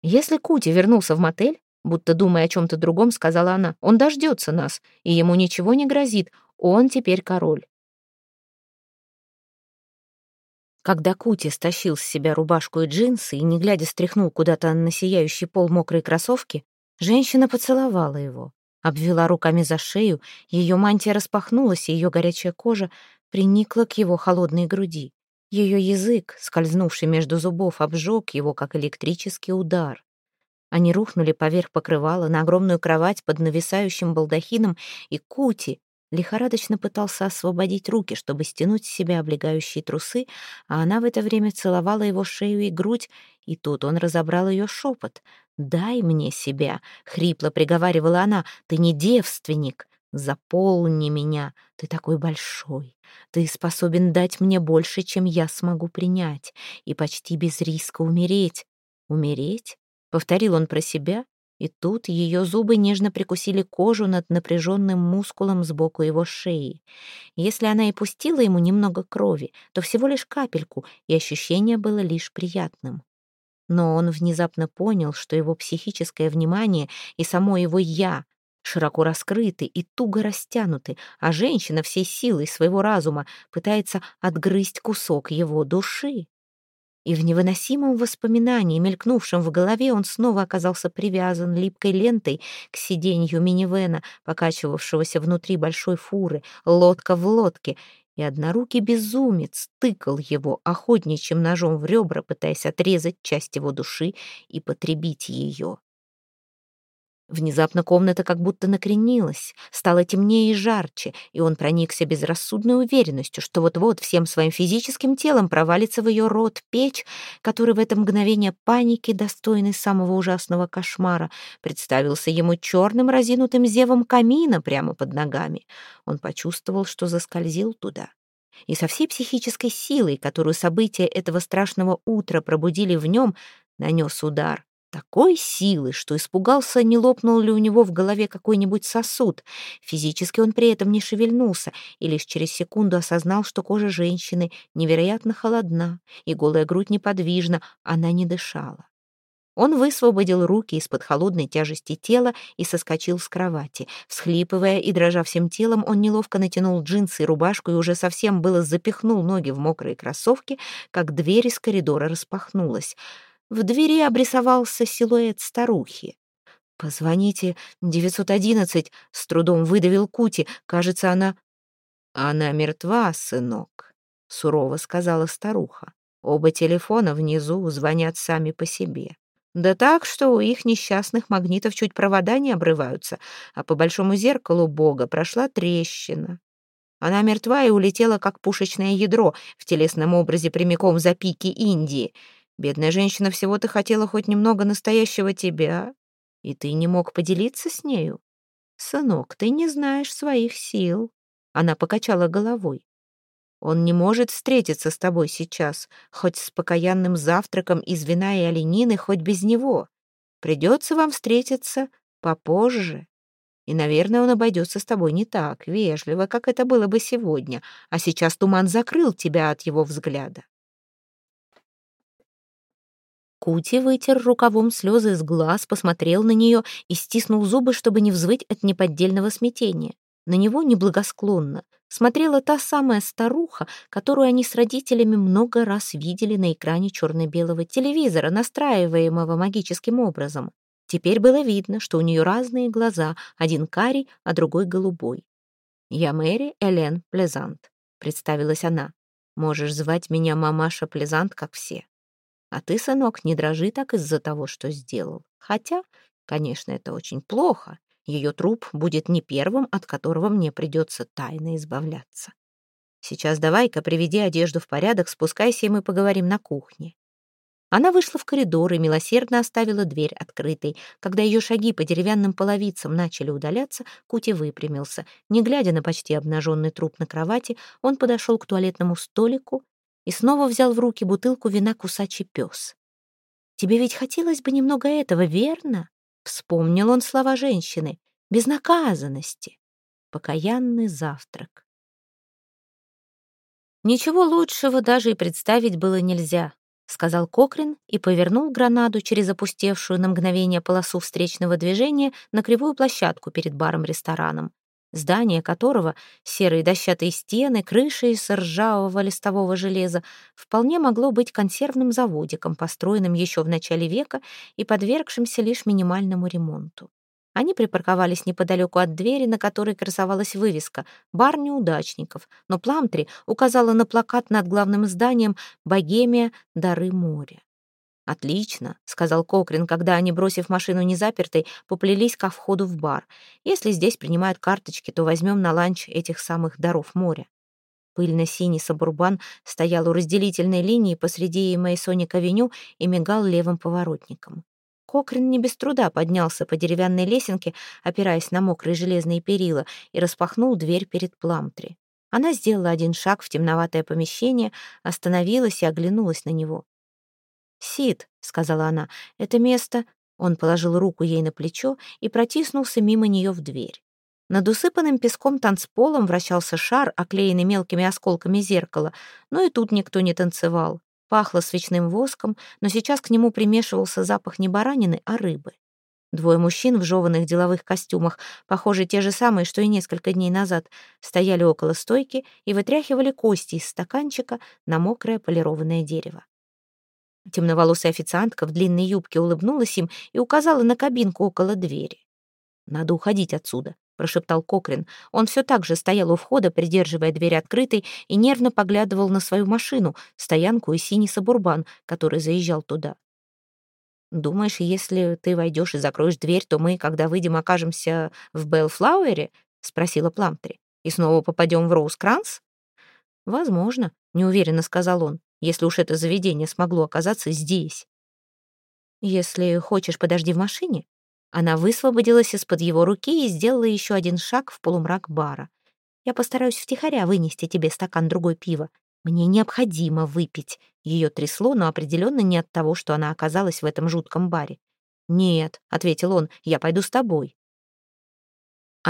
Если Кути вернулся в мотель, будто думая о чем-то другом, сказала она, он дождется нас, и ему ничего не грозит, Он теперь король. Когда Кути стащил с себя рубашку и джинсы и, не глядя, стряхнул куда-то на сияющий пол мокрые кроссовки, женщина поцеловала его, обвела руками за шею, ее мантия распахнулась, и ее горячая кожа приникла к его холодной груди. Ее язык, скользнувший между зубов, обжег его, как электрический удар. Они рухнули поверх покрывала на огромную кровать под нависающим балдахином, и Кути лихорадочно пытался освободить руки, чтобы стянуть с себя облегающие трусы, а она в это время целовала его шею и грудь, и тут он разобрал ее шепот. «Дай мне себя!» — хрипло приговаривала она. «Ты не девственник! Заполни меня! Ты такой большой! Ты способен дать мне больше, чем я смогу принять, и почти без риска умереть!» «Умереть?» — повторил он про себя и тут ее зубы нежно прикусили кожу над напряженным мускулом сбоку его шеи. Если она и пустила ему немного крови, то всего лишь капельку, и ощущение было лишь приятным. Но он внезапно понял, что его психическое внимание и само его «я» широко раскрыты и туго растянуты, а женщина всей силой своего разума пытается отгрызть кусок его души и в невыносимом воспоминании, мелькнувшем в голове, он снова оказался привязан липкой лентой к сиденью минивэна, покачивавшегося внутри большой фуры, лодка в лодке, и однорукий безумец тыкал его охотничьим ножом в ребра, пытаясь отрезать часть его души и потребить ее. Внезапно комната как будто накренилась, стало темнее и жарче, и он проникся безрассудной уверенностью, что вот-вот всем своим физическим телом провалится в ее рот печь, который в это мгновение паники, достойный самого ужасного кошмара, представился ему черным разинутым зевом камина прямо под ногами. Он почувствовал, что заскользил туда. И со всей психической силой, которую события этого страшного утра пробудили в нем, нанес удар такой силы, что испугался, не лопнул ли у него в голове какой-нибудь сосуд. Физически он при этом не шевельнулся и лишь через секунду осознал, что кожа женщины невероятно холодна, и голая грудь неподвижна, она не дышала. Он высвободил руки из-под холодной тяжести тела и соскочил с кровати. Всхлипывая и дрожа всем телом, он неловко натянул джинсы и рубашку и уже совсем было запихнул ноги в мокрые кроссовки, как дверь из коридора распахнулась — в двери обрисовался силуэт старухи. «Позвоните 911», — с трудом выдавил Кути. «Кажется, она...» «Она мертва, сынок», — сурово сказала старуха. «Оба телефона внизу звонят сами по себе. Да так, что у их несчастных магнитов чуть провода не обрываются, а по большому зеркалу Бога прошла трещина. Она мертва и улетела, как пушечное ядро, в телесном образе прямиком за пики Индии. Бедная женщина всего-то хотела хоть немного настоящего тебя, и ты не мог поделиться с нею. Сынок, ты не знаешь своих сил. Она покачала головой. Он не может встретиться с тобой сейчас, хоть с покаянным завтраком из вина и оленины, хоть без него. Придется вам встретиться попозже. И, наверное, он обойдется с тобой не так вежливо, как это было бы сегодня, а сейчас туман закрыл тебя от его взгляда. Кути вытер рукавом слезы из глаз, посмотрел на нее и стиснул зубы, чтобы не взвыть от неподдельного смятения. На него неблагосклонно смотрела та самая старуха, которую они с родителями много раз видели на экране черно-белого телевизора, настраиваемого магическим образом. Теперь было видно, что у нее разные глаза, один карий, а другой голубой. «Я Мэри Элен Плезант», — представилась она. «Можешь звать меня мамаша Плезант, как все». А ты, сынок, не дрожи так из-за того, что сделал. Хотя, конечно, это очень плохо. Ее труп будет не первым, от которого мне придется тайно избавляться. Сейчас давай-ка приведи одежду в порядок, спускайся, и мы поговорим на кухне. Она вышла в коридор и милосердно оставила дверь открытой. Когда ее шаги по деревянным половицам начали удаляться, Кути выпрямился. Не глядя на почти обнаженный труп на кровати, он подошел к туалетному столику и снова взял в руки бутылку вина кусачий пес. «Тебе ведь хотелось бы немного этого, верно?» Вспомнил он слова женщины. «Безнаказанности. Покаянный завтрак». «Ничего лучшего даже и представить было нельзя», — сказал Кокрин и повернул гранаду через опустевшую на мгновение полосу встречного движения на кривую площадку перед баром-рестораном. Здание которого, серые дощатые стены, крыши из ржавого листового железа, вполне могло быть консервным заводиком, построенным еще в начале века и подвергшимся лишь минимальному ремонту. Они припарковались неподалеку от двери, на которой красовалась вывеска «Бар неудачников», но Пламтри указала на плакат над главным зданием «Богемия. Дары моря». «Отлично», — сказал Кокрин, когда они, бросив машину незапертой, поплелись ко входу в бар. «Если здесь принимают карточки, то возьмем на ланч этих самых даров моря». Пыльно-синий сабурбан стоял у разделительной линии посреди Мейсоник-авеню и мигал левым поворотником. Кокрин не без труда поднялся по деревянной лесенке, опираясь на мокрые железные перила, и распахнул дверь перед Пламтри. Она сделала один шаг в темноватое помещение, остановилась и оглянулась на него. «Сид», — сказала она, — «это место...» Он положил руку ей на плечо и протиснулся мимо нее в дверь. Над усыпанным песком танцполом вращался шар, оклеенный мелкими осколками зеркала, но и тут никто не танцевал. Пахло свечным воском, но сейчас к нему примешивался запах не баранины, а рыбы. Двое мужчин в жеванных деловых костюмах, похожие те же самые, что и несколько дней назад, стояли около стойки и вытряхивали кости из стаканчика на мокрое полированное дерево. Темноволосая официантка в длинной юбке улыбнулась им и указала на кабинку около двери. «Надо уходить отсюда», — прошептал Кокрин. Он все так же стоял у входа, придерживая дверь открытой, и нервно поглядывал на свою машину, стоянку и синий сабурбан, который заезжал туда. «Думаешь, если ты войдешь и закроешь дверь, то мы, когда выйдем, окажемся в Беллфлауэре?» — спросила Пламтри. «И снова попадем в Роуз-Кранс?» «Возможно», — неуверенно сказал он если уж это заведение смогло оказаться здесь. Если хочешь, подожди в машине. Она высвободилась из-под его руки и сделала еще один шаг в полумрак бара. Я постараюсь втихаря вынести тебе стакан другой пива. Мне необходимо выпить. Ее трясло, но определенно не от того, что она оказалась в этом жутком баре. «Нет», — ответил он, — «я пойду с тобой».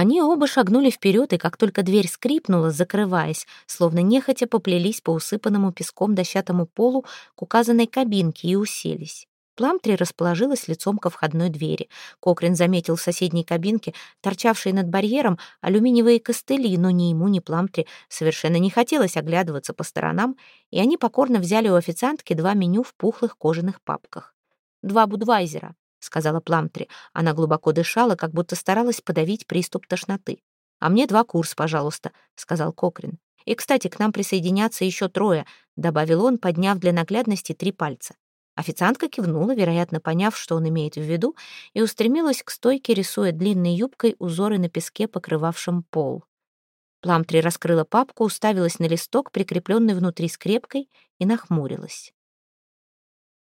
Они оба шагнули вперед, и как только дверь скрипнула, закрываясь, словно нехотя поплелись по усыпанному песком дощатому полу к указанной кабинке и уселись. Пламтри расположилась лицом ко входной двери. Кокрин заметил в соседней кабинке, торчавшие над барьером, алюминиевые костыли, но ни ему, ни Пламтри совершенно не хотелось оглядываться по сторонам, и они покорно взяли у официантки два меню в пухлых кожаных папках. Два будвайзера, — сказала Пламтри. Она глубоко дышала, как будто старалась подавить приступ тошноты. «А мне два курс, пожалуйста», — сказал Кокрин. «И, кстати, к нам присоединятся еще трое», — добавил он, подняв для наглядности три пальца. Официантка кивнула, вероятно, поняв, что он имеет в виду, и устремилась к стойке, рисуя длинной юбкой узоры на песке, покрывавшем пол. Пламтри раскрыла папку, уставилась на листок, прикрепленный внутри скрепкой, и нахмурилась.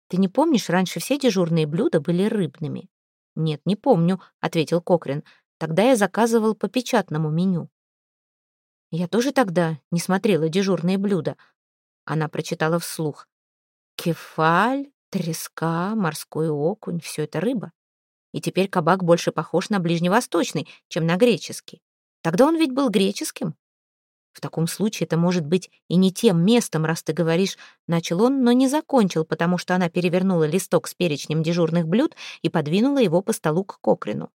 Ты не помнишь, раньше все дежурные блюда были рыбными?» «Нет, не помню», — ответил Кокрин. «Тогда я заказывал по печатному меню». «Я тоже тогда не смотрела дежурные блюда». Она прочитала вслух. «Кефаль, треска, морской окунь — все это рыба. И теперь кабак больше похож на ближневосточный, чем на греческий. Тогда он ведь был греческим». В таком случае это может быть и не тем местом, раз ты говоришь, начал он, но не закончил, потому что она перевернула листок с перечнем дежурных блюд и подвинула его по столу к Кокрину.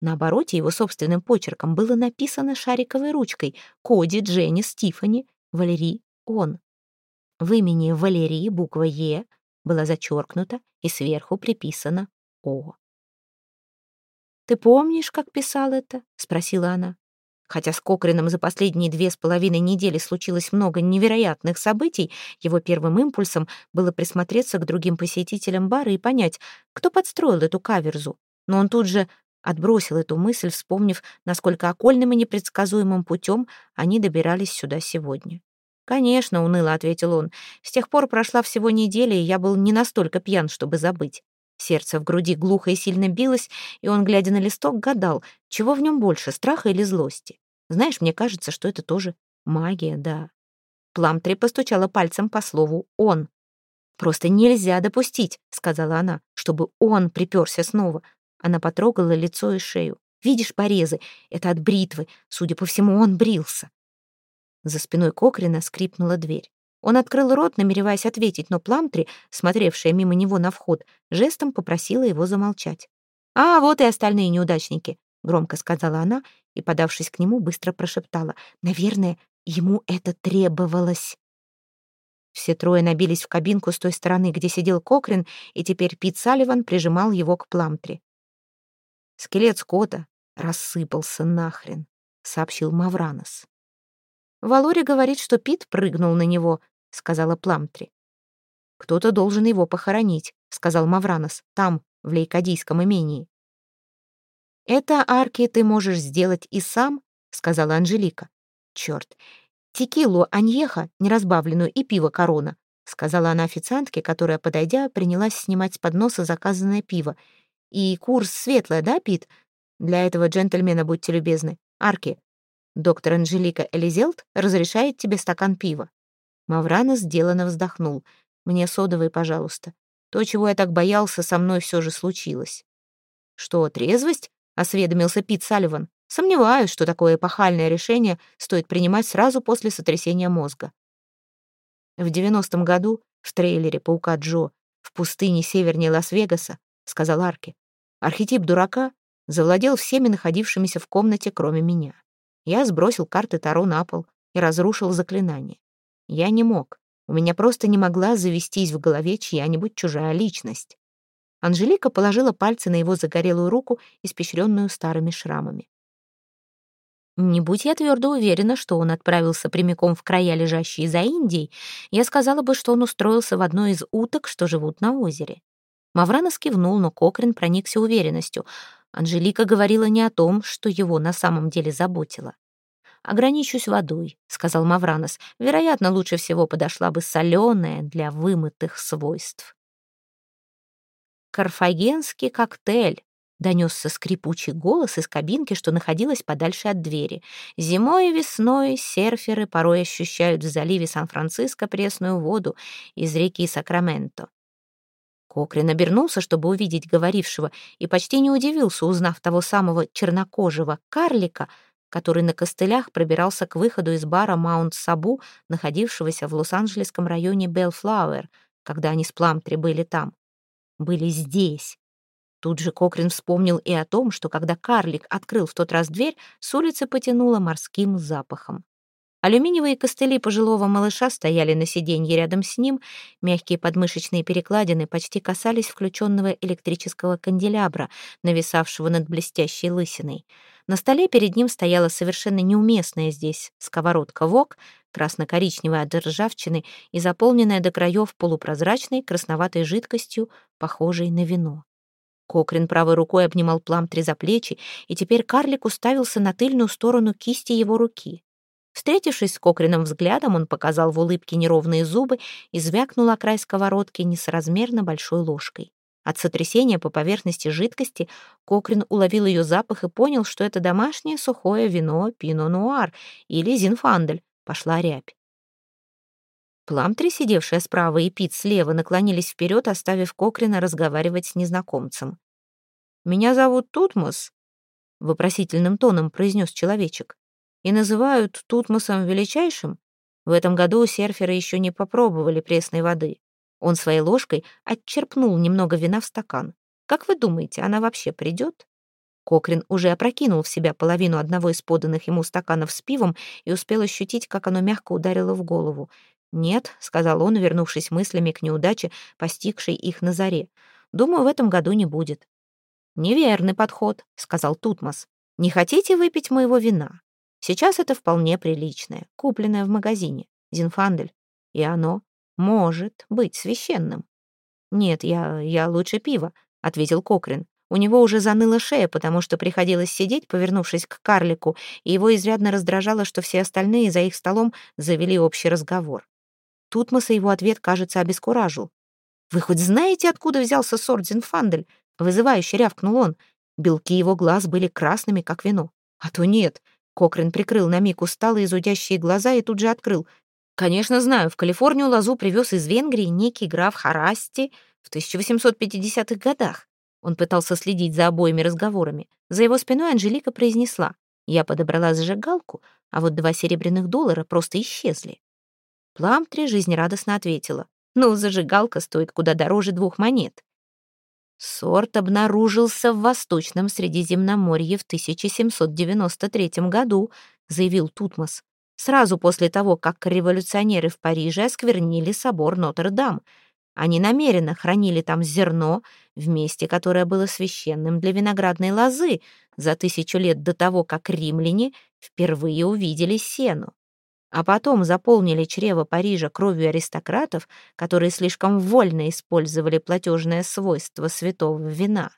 На обороте его собственным почерком было написано шариковой ручкой «Коди, Дженни, Стифани, Валерий, он». В имени Валерии буква «Е» была зачеркнута и сверху приписана «О». «Ты помнишь, как писал это?» — спросила она. Хотя с Кокрином за последние две с половиной недели случилось много невероятных событий, его первым импульсом было присмотреться к другим посетителям бара и понять, кто подстроил эту каверзу. Но он тут же отбросил эту мысль, вспомнив, насколько окольным и непредсказуемым путем они добирались сюда сегодня. «Конечно», — уныло ответил он, — «с тех пор прошла всего неделя, и я был не настолько пьян, чтобы забыть. Сердце в груди глухо и сильно билось, и он, глядя на листок, гадал, чего в нем больше, страха или злости. Знаешь, мне кажется, что это тоже магия, да. Пламтри постучала пальцем по слову «он». «Просто нельзя допустить», — сказала она, «чтобы он приперся снова». Она потрогала лицо и шею. «Видишь порезы? Это от бритвы. Судя по всему, он брился». За спиной Кокрина скрипнула дверь. Он открыл рот, намереваясь ответить, но Пламтри, смотревшая мимо него на вход, жестом попросила его замолчать. «А, вот и остальные неудачники», — громко сказала она и, подавшись к нему, быстро прошептала. «Наверное, ему это требовалось». Все трое набились в кабинку с той стороны, где сидел Кокрин, и теперь Пит Салливан прижимал его к Пламтри. «Скелет Скотта рассыпался нахрен», — сообщил Мавранос. «Валори говорит, что Пит прыгнул на него», — сказала Пламтри. «Кто-то должен его похоронить», — сказал Мавранос, «там, в Лейкадийском имении». «Это арки ты можешь сделать и сам», — сказала Анжелика. «Черт, текилу аньеха, неразбавленную, и пиво корона», — сказала она официантке, которая, подойдя, принялась снимать с подноса заказанное пиво. «И курс светлое, да, Пит? Для этого джентльмена будьте любезны. Арки, доктор Анжелика Элизелт разрешает тебе стакан пива». Маврана сделанно вздохнул. «Мне содовый, пожалуйста. То, чего я так боялся, со мной все же случилось». «Что, трезвость?» — осведомился Пит Салливан. «Сомневаюсь, что такое эпохальное решение стоит принимать сразу после сотрясения мозга». В девяностом году в трейлере «Паука Джо» в пустыне севернее Лас-Вегаса, сказал Арки, архетип дурака завладел всеми находившимися в комнате, кроме меня. Я сбросил карты Таро на пол и разрушил заклинание. Я не мог. У меня просто не могла завестись в голове чья-нибудь чужая личность. Анжелика положила пальцы на его загорелую руку, испещренную старыми шрамами. Не будь я твердо уверена, что он отправился прямиком в края, лежащие за Индией, я сказала бы, что он устроился в одной из уток, что живут на озере. Мавранос кивнул, но Кокрин проникся уверенностью. Анжелика говорила не о том, что его на самом деле заботило. «Ограничусь водой», — сказал Мавранос. «Вероятно, лучше всего подошла бы соленая для вымытых свойств». «Карфагенский коктейль», — донесся скрипучий голос из кабинки, что находилась подальше от двери. «Зимой и весной серферы порой ощущают в заливе Сан-Франциско пресную воду из реки Сакраменто. Кокрин обернулся, чтобы увидеть говорившего, и почти не удивился, узнав того самого чернокожего карлика, который на костылях пробирался к выходу из бара Маунт-Сабу, находившегося в Лос-Анджелесском районе Белфлауэр, когда они с Пламтри были там. Были здесь. Тут же Кокрин вспомнил и о том, что когда карлик открыл в тот раз дверь, с улицы потянуло морским запахом. Алюминиевые костыли пожилого малыша стояли на сиденье рядом с ним, мягкие подмышечные перекладины почти касались включенного электрического канделябра, нависавшего над блестящей лысиной. На столе перед ним стояла совершенно неуместная здесь сковородка вок, красно-коричневая от ржавчины и заполненная до краев полупрозрачной красноватой жидкостью, похожей на вино. Кокрин правой рукой обнимал Пламтри за плечи, и теперь карлик уставился на тыльную сторону кисти его руки. Встретившись с Кокрином взглядом, он показал в улыбке неровные зубы и звякнул о край сковородки несоразмерно большой ложкой. От сотрясения по поверхности жидкости Кокрин уловил ее запах и понял, что это домашнее сухое вино пино-нуар или зинфандель. Пошла рябь. Пламтри, сидевшая справа, и Пит слева наклонились вперед, оставив Кокрина разговаривать с незнакомцем. «Меня зовут Тутмос», — вопросительным тоном произнес человечек и называют Тутмосом Величайшим, в этом году серферы еще не попробовали пресной воды. Он своей ложкой отчерпнул немного вина в стакан. Как вы думаете, она вообще придет? Кокрин уже опрокинул в себя половину одного из поданных ему стаканов с пивом и успел ощутить, как оно мягко ударило в голову. «Нет», — сказал он, вернувшись мыслями к неудаче, постигшей их на заре. «Думаю, в этом году не будет». «Неверный подход», — сказал Тутмос. «Не хотите выпить моего вина? Сейчас это вполне приличное, купленное в магазине, Зинфандель, и оно может быть священным. «Нет, я, я лучше пива», — ответил Кокрин. У него уже заныла шея, потому что приходилось сидеть, повернувшись к карлику, и его изрядно раздражало, что все остальные за их столом завели общий разговор. Тутмоса его ответ, кажется, обескуражил. «Вы хоть знаете, откуда взялся сорт Зинфандель?» — вызывающе рявкнул он. Белки его глаз были красными, как вино. «А то нет, Кокрин прикрыл на миг усталые зудящие глаза и тут же открыл. «Конечно знаю, в Калифорнию лозу привез из Венгрии некий граф Харасти в 1850-х годах». Он пытался следить за обоими разговорами. За его спиной Анжелика произнесла. «Я подобрала зажигалку, а вот два серебряных доллара просто исчезли». Пламтри жизнерадостно ответила. «Ну, зажигалка стоит куда дороже двух монет». Сорт обнаружился в Восточном Средиземноморье в 1793 году, заявил Тутмос, сразу после того, как революционеры в Париже осквернили собор Нотр-Дам. Они намеренно хранили там зерно в месте, которое было священным для виноградной лозы за тысячу лет до того, как римляне впервые увидели сену а потом заполнили чрево Парижа кровью аристократов, которые слишком вольно использовали платежное свойство святого вина.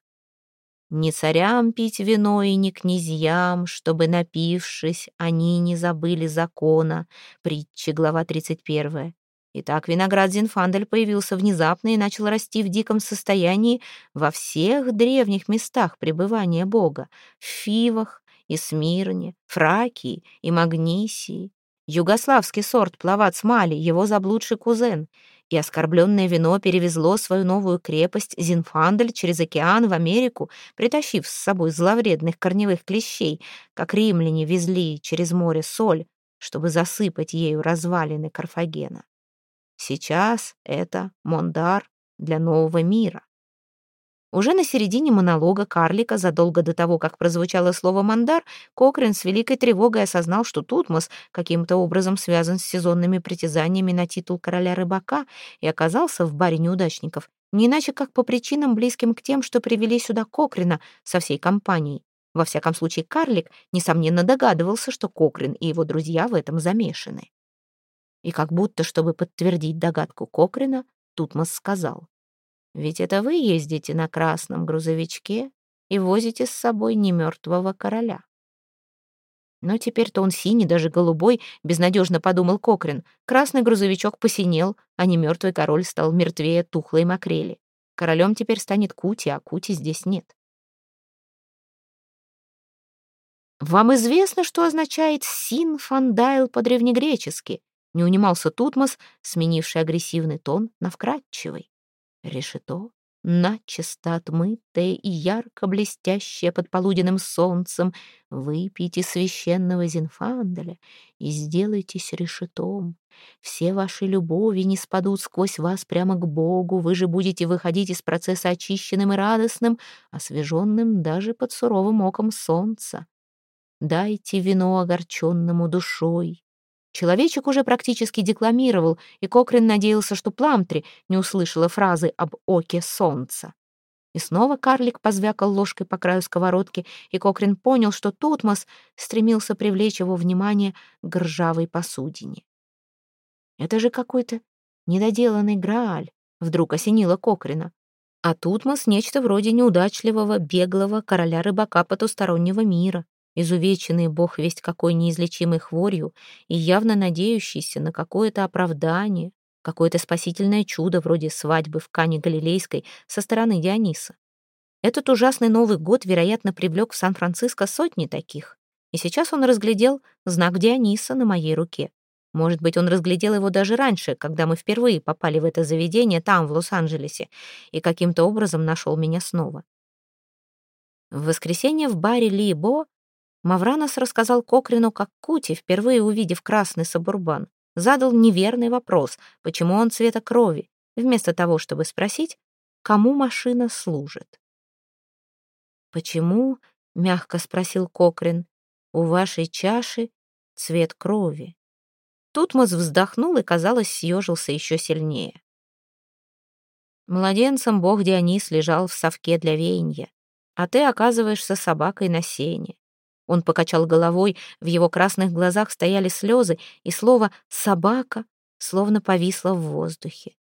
Не царям пить вино и не князьям, чтобы, напившись, они не забыли закона. Притча, глава 31. Итак, виноград Зинфандель появился внезапно и начал расти в диком состоянии во всех древних местах пребывания Бога — в Фивах и Смирне, Фракии и Магнисии, Югославский сорт пловац Мали, его заблудший кузен. И оскорбленное вино перевезло свою новую крепость Зинфандель через океан в Америку, притащив с собой зловредных корневых клещей, как римляне везли через море соль, чтобы засыпать ею развалины Карфагена. Сейчас это Мондар для нового мира. Уже на середине монолога карлика, задолго до того, как прозвучало слово «мандар», Кокрин с великой тревогой осознал, что Тутмос каким-то образом связан с сезонными притязаниями на титул короля рыбака и оказался в баре неудачников, не иначе как по причинам, близким к тем, что привели сюда Кокрина со всей компанией. Во всяком случае, карлик, несомненно, догадывался, что Кокрин и его друзья в этом замешаны. И как будто, чтобы подтвердить догадку Кокрина, Тутмос сказал. Ведь это вы ездите на красном грузовичке и возите с собой немертвого короля. Но теперь-то он синий, даже голубой, безнадежно подумал Кокрин. Красный грузовичок посинел, а немертвый король стал мертвее тухлой макрели. Королем теперь станет Кути, а Кути здесь нет. «Вам известно, что означает «син фандайл» по-древнегречески?» не унимался Тутмос, сменивший агрессивный тон на вкрадчивый. Решето, начисто отмытое и ярко блестящее под полуденным солнцем, выпейте священного зинфанделя и сделайтесь решетом. Все ваши любови не спадут сквозь вас прямо к Богу, вы же будете выходить из процесса очищенным и радостным, освеженным даже под суровым оком солнца. Дайте вино огорченному душой, Человечек уже практически декламировал, и Кокрин надеялся, что Пламтри не услышала фразы об оке солнца. И снова карлик позвякал ложкой по краю сковородки, и Кокрин понял, что Тутмос стремился привлечь его внимание к ржавой посудине. «Это же какой-то недоделанный Грааль», — вдруг осенило Кокрина. А Тутмос — нечто вроде неудачливого, беглого короля-рыбака потустороннего мира изувеченный бог весть какой неизлечимой хворью и явно надеющийся на какое-то оправдание, какое-то спасительное чудо вроде свадьбы в Кане Галилейской со стороны Диониса. Этот ужасный Новый год, вероятно, привлек в Сан-Франциско сотни таких. И сейчас он разглядел знак Диониса на моей руке. Может быть, он разглядел его даже раньше, когда мы впервые попали в это заведение там, в Лос-Анджелесе, и каким-то образом нашел меня снова. В воскресенье в баре Ли Бо Мавранос рассказал Кокрину, как Кути, впервые увидев красный сабурбан, задал неверный вопрос, почему он цвета крови, вместо того, чтобы спросить, кому машина служит. «Почему?» — мягко спросил Кокрин. «У вашей чаши цвет крови». Тутмос вздохнул и, казалось, съежился еще сильнее. Младенцем бог Дионис лежал в совке для веяния, а ты оказываешься собакой на сене. Он покачал головой, в его красных глазах стояли слезы, и слово «собака» словно повисло в воздухе.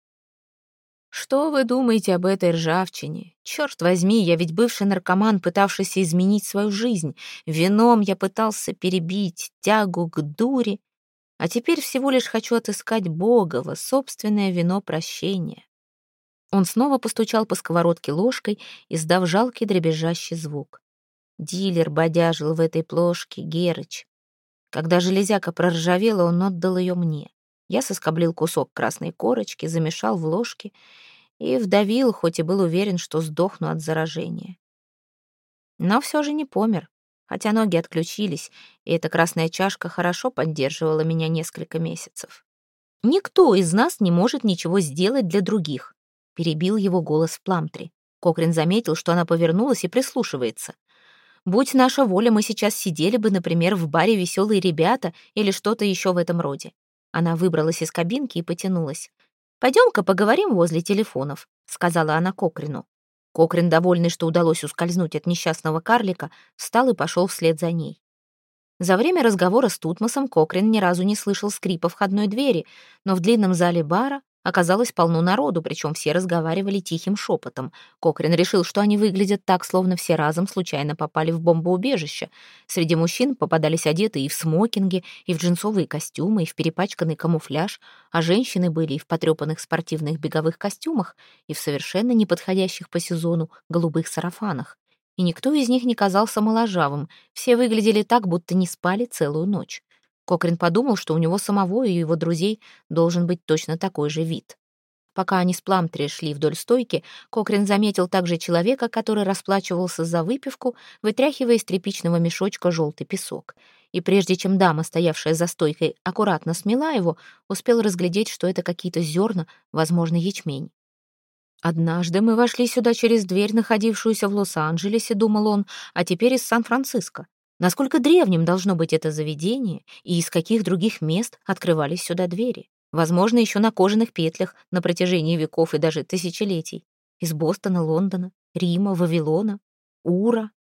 «Что вы думаете об этой ржавчине? Черт возьми, я ведь бывший наркоман, пытавшийся изменить свою жизнь. Вином я пытался перебить тягу к дуре, а теперь всего лишь хочу отыскать Богова, собственное вино прощения». Он снова постучал по сковородке ложкой, издав жалкий дребезжащий звук. Дилер бодяжил в этой плошке, Герыч. Когда железяка проржавела, он отдал ее мне. Я соскоблил кусок красной корочки, замешал в ложке и вдавил, хоть и был уверен, что сдохну от заражения. Но все же не помер, хотя ноги отключились, и эта красная чашка хорошо поддерживала меня несколько месяцев. «Никто из нас не может ничего сделать для других», — перебил его голос в Пламтри. Кокрин заметил, что она повернулась и прислушивается. Будь наша воля, мы сейчас сидели бы, например, в баре «Веселые ребята» или что-то еще в этом роде. Она выбралась из кабинки и потянулась. «Пойдем-ка поговорим возле телефонов», — сказала она Кокрину. Кокрин, довольный, что удалось ускользнуть от несчастного карлика, встал и пошел вслед за ней. За время разговора с Тутмосом Кокрин ни разу не слышал скрипа входной двери, но в длинном зале бара Оказалось полно народу, причем все разговаривали тихим шепотом. Кокрин решил, что они выглядят так, словно все разом случайно попали в бомбоубежище. Среди мужчин попадались одеты и в смокинге, и в джинсовые костюмы, и в перепачканный камуфляж, а женщины были и в потрепанных спортивных беговых костюмах, и в совершенно неподходящих по сезону голубых сарафанах. И никто из них не казался моложавым, все выглядели так, будто не спали целую ночь. Кокрин подумал, что у него самого и его друзей должен быть точно такой же вид. Пока они с Пламтри шли вдоль стойки, Кокрин заметил также человека, который расплачивался за выпивку, вытряхивая из тряпичного мешочка желтый песок. И прежде чем дама, стоявшая за стойкой, аккуратно смела его, успел разглядеть, что это какие-то зерна, возможно, ячмень. «Однажды мы вошли сюда через дверь, находившуюся в Лос-Анджелесе», — думал он, «а теперь из Сан-Франциско. Насколько древним должно быть это заведение и из каких других мест открывались сюда двери? Возможно, еще на кожаных петлях на протяжении веков и даже тысячелетий. Из Бостона, Лондона, Рима, Вавилона, Ура.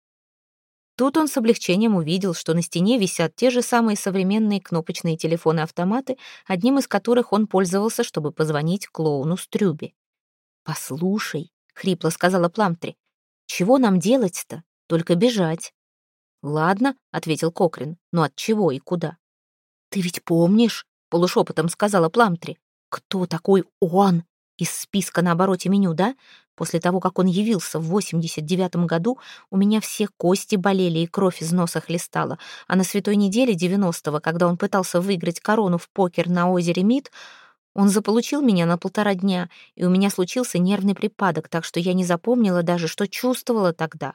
Тут он с облегчением увидел, что на стене висят те же самые современные кнопочные телефоны-автоматы, одним из которых он пользовался, чтобы позвонить клоуну Стрюбе. «Послушай», — хрипло сказала Пламтри, — «чего нам делать-то? Только бежать. «Ладно», — ответил Кокрин, — «но от чего и куда?» «Ты ведь помнишь?» — полушепотом сказала Пламтри. «Кто такой он?» Из списка на обороте меню, да? После того, как он явился в 89-м году, у меня все кости болели и кровь из носа хлестала. А на святой неделе 90-го, когда он пытался выиграть корону в покер на озере Мид, он заполучил меня на полтора дня, и у меня случился нервный припадок, так что я не запомнила даже, что чувствовала тогда.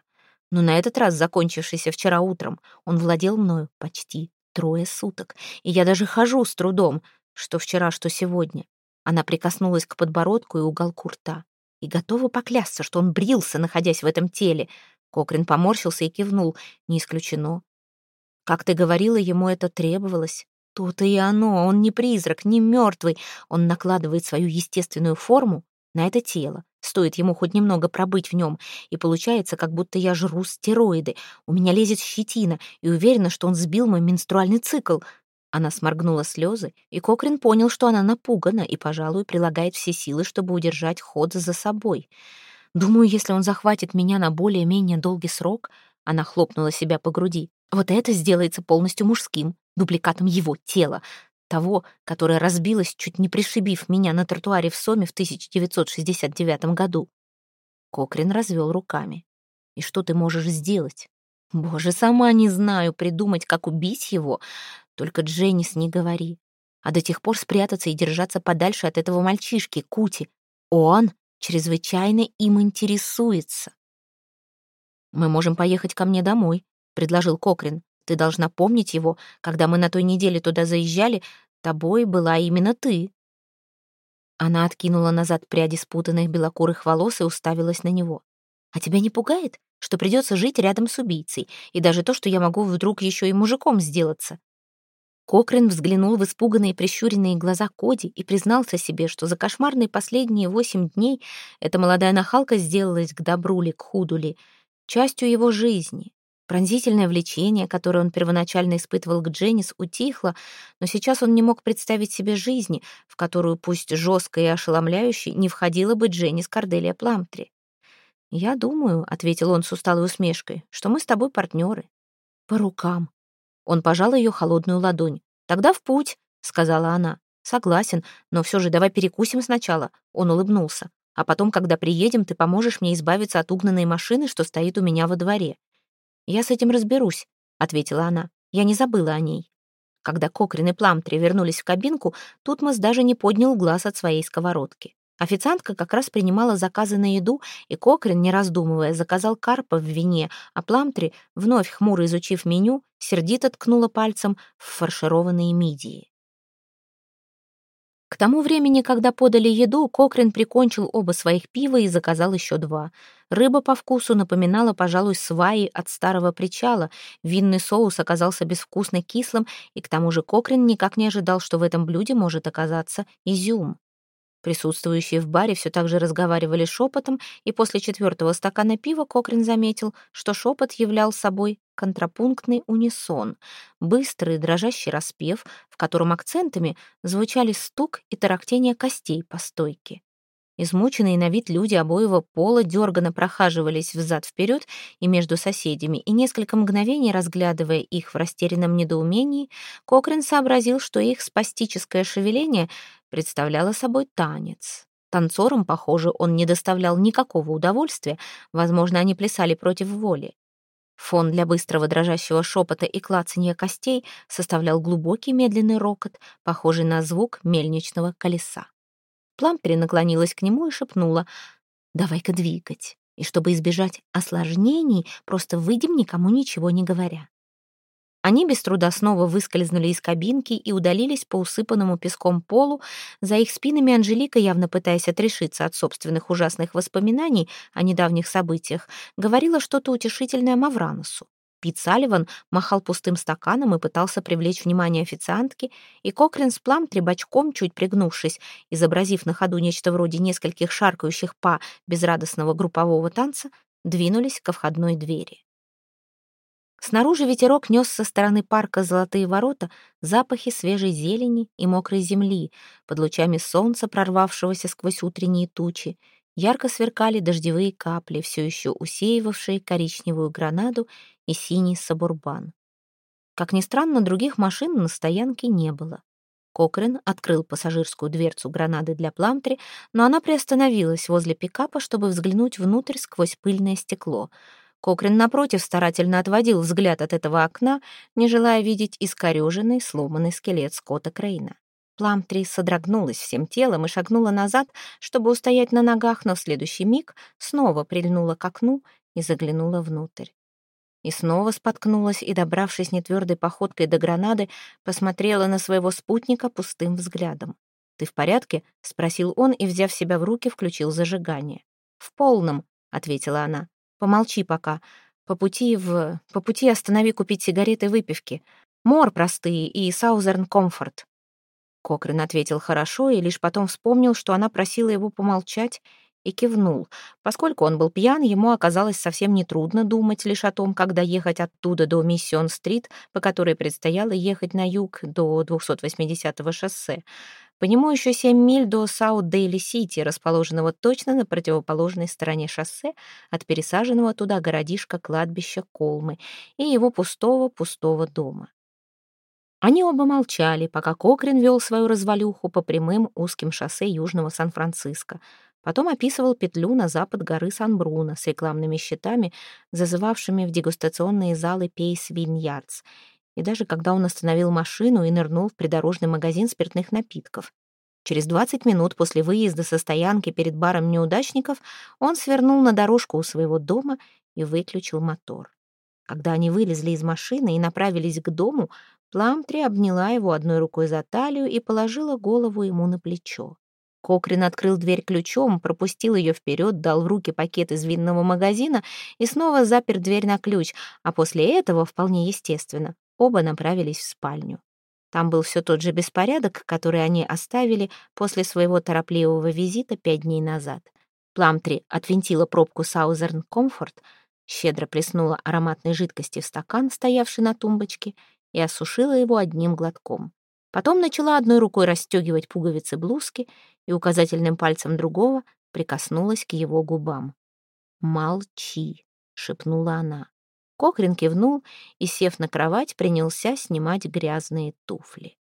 Но на этот раз, закончившийся вчера утром, он владел мною почти трое суток, и я даже хожу с трудом, что вчера, что сегодня. Она прикоснулась к подбородку и уголку рта и готова поклясться, что он брился, находясь в этом теле. Кокрин поморщился и кивнул. Не исключено. Как ты говорила, ему это требовалось. То-то и оно. Он не призрак, не мертвый. Он накладывает свою естественную форму на это тело. Стоит ему хоть немного пробыть в нем, и получается, как будто я жру стероиды. У меня лезет щетина, и уверена, что он сбил мой менструальный цикл. Она сморгнула слезы, и Кокрин понял, что она напугана и, пожалуй, прилагает все силы, чтобы удержать ход за собой. Думаю, если он захватит меня на более-менее долгий срок, она хлопнула себя по груди, вот это сделается полностью мужским, дубликатом его тела того, которое разбилось, чуть не пришибив меня на тротуаре в Соме в 1969 году. Кокрин развел руками. «И что ты можешь сделать?» «Боже, сама не знаю придумать, как убить его. Только Дженнис не говори. А до тех пор спрятаться и держаться подальше от этого мальчишки, Кути. Он чрезвычайно им интересуется». «Мы можем поехать ко мне домой», — предложил Кокрин. Ты должна помнить его. Когда мы на той неделе туда заезжали, тобой была именно ты». Она откинула назад пряди спутанных белокурых волос и уставилась на него. «А тебя не пугает, что придется жить рядом с убийцей, и даже то, что я могу вдруг еще и мужиком сделаться?» Кокрин взглянул в испуганные прищуренные глаза Коди и признался себе, что за кошмарные последние восемь дней эта молодая нахалка сделалась к добру ли, к худу ли, частью его жизни. Пронзительное влечение, которое он первоначально испытывал к Дженнис, утихло, но сейчас он не мог представить себе жизни, в которую, пусть жесткой и ошеломляющей, не входила бы Дженнис Корделия Пламтри. «Я думаю», — ответил он с усталой усмешкой, «что мы с тобой партнеры». «По рукам». Он пожал ее холодную ладонь. «Тогда в путь», — сказала она. «Согласен, но все же давай перекусим сначала», — он улыбнулся. «А потом, когда приедем, ты поможешь мне избавиться от угнанной машины, что стоит у меня во дворе». «Я с этим разберусь», — ответила она. «Я не забыла о ней». Когда Кокрин и Пламтри вернулись в кабинку, Тутмос даже не поднял глаз от своей сковородки. Официантка как раз принимала заказы на еду, и Кокрин, не раздумывая, заказал карпа в вине, а Пламтри, вновь хмуро изучив меню, сердито ткнула пальцем в фаршированные мидии. К тому времени, когда подали еду, Кокрин прикончил оба своих пива и заказал еще два. Рыба по вкусу напоминала, пожалуй, сваи от старого причала. Винный соус оказался безвкусно кислым, и к тому же Кокрин никак не ожидал, что в этом блюде может оказаться изюм. Присутствующие в баре все так же разговаривали шепотом, и после четвертого стакана пива Кокрин заметил, что шепот являл собой контрапунктный унисон, быстрый дрожащий распев, в котором акцентами звучали стук и тарахтение костей по стойке. Измученные на вид люди обоего пола дерганно прохаживались взад-вперед и между соседями, и несколько мгновений, разглядывая их в растерянном недоумении, Кокрин сообразил, что их спастическое шевеление представляло собой танец. Танцорам, похоже, он не доставлял никакого удовольствия, возможно, они плясали против воли. Фон для быстрого дрожащего шепота и клацанья костей составлял глубокий медленный рокот, похожий на звук мельничного колеса. Плампери наклонилась к нему и шепнула «Давай-ка двигать, и чтобы избежать осложнений, просто выйдем, никому ничего не говоря». Они без труда снова выскользнули из кабинки и удалились по усыпанному песком полу. За их спинами Анжелика, явно пытаясь отрешиться от собственных ужасных воспоминаний о недавних событиях, говорила что-то утешительное Мавраносу. Пит Салливан махал пустым стаканом и пытался привлечь внимание официантки, и Кокрин с Пламтри бочком, чуть пригнувшись, изобразив на ходу нечто вроде нескольких шаркающих па безрадостного группового танца, двинулись ко входной двери. Снаружи ветерок нес со стороны парка золотые ворота запахи свежей зелени и мокрой земли, под лучами солнца, прорвавшегося сквозь утренние тучи, ярко сверкали дождевые капли, все еще усеивавшие коричневую гранаду и синий сабурбан. Как ни странно, других машин на стоянке не было. Кокрин открыл пассажирскую дверцу гранады для Пламтри, но она приостановилась возле пикапа, чтобы взглянуть внутрь сквозь пыльное стекло — Кокрин, напротив, старательно отводил взгляд от этого окна, не желая видеть искореженный, сломанный скелет Скотта Крейна. Пламтри содрогнулась всем телом и шагнула назад, чтобы устоять на ногах, но в следующий миг снова прильнула к окну и заглянула внутрь. И снова споткнулась и, добравшись нетвердой походкой до гранады, посмотрела на своего спутника пустым взглядом. «Ты в порядке?» — спросил он и, взяв себя в руки, включил зажигание. «В полном», — ответила она. Помолчи пока. По пути в... По пути останови купить сигареты и выпивки. Мор простые и Southern Comfort». Кокрин ответил хорошо и лишь потом вспомнил, что она просила его помолчать, и кивнул. Поскольку он был пьян, ему оказалось совсем нетрудно думать лишь о том, как доехать оттуда до Миссион-стрит, по которой предстояло ехать на юг до 280-го шоссе. По нему еще семь миль до Саут-Дейли-Сити, расположенного точно на противоположной стороне шоссе от пересаженного туда городишка кладбища Колмы и его пустого-пустого дома. Они оба молчали, пока Кокрин вел свою развалюху по прямым узким шоссе Южного Сан-Франциско. Потом описывал петлю на запад горы Сан-Бруно с рекламными щитами, зазывавшими в дегустационные залы Пейс Виньярдс, и даже когда он остановил машину и нырнул в придорожный магазин спиртных напитков. Через 20 минут после выезда со стоянки перед баром неудачников он свернул на дорожку у своего дома и выключил мотор. Когда они вылезли из машины и направились к дому, Пламтри обняла его одной рукой за талию и положила голову ему на плечо. Кокрин открыл дверь ключом, пропустил ее вперед, дал в руки пакет из винного магазина и снова запер дверь на ключ, а после этого, вполне естественно, оба направились в спальню. Там был все тот же беспорядок, который они оставили после своего торопливого визита пять дней назад. Пламтри отвинтила пробку Southern Comfort, щедро плеснула ароматной жидкости в стакан, стоявший на тумбочке, и осушила его одним глотком. Потом начала одной рукой расстегивать пуговицы блузки и указательным пальцем другого прикоснулась к его губам. «Молчи», — шепнула она. Кокрин кивнул и, сев на кровать, принялся снимать грязные туфли.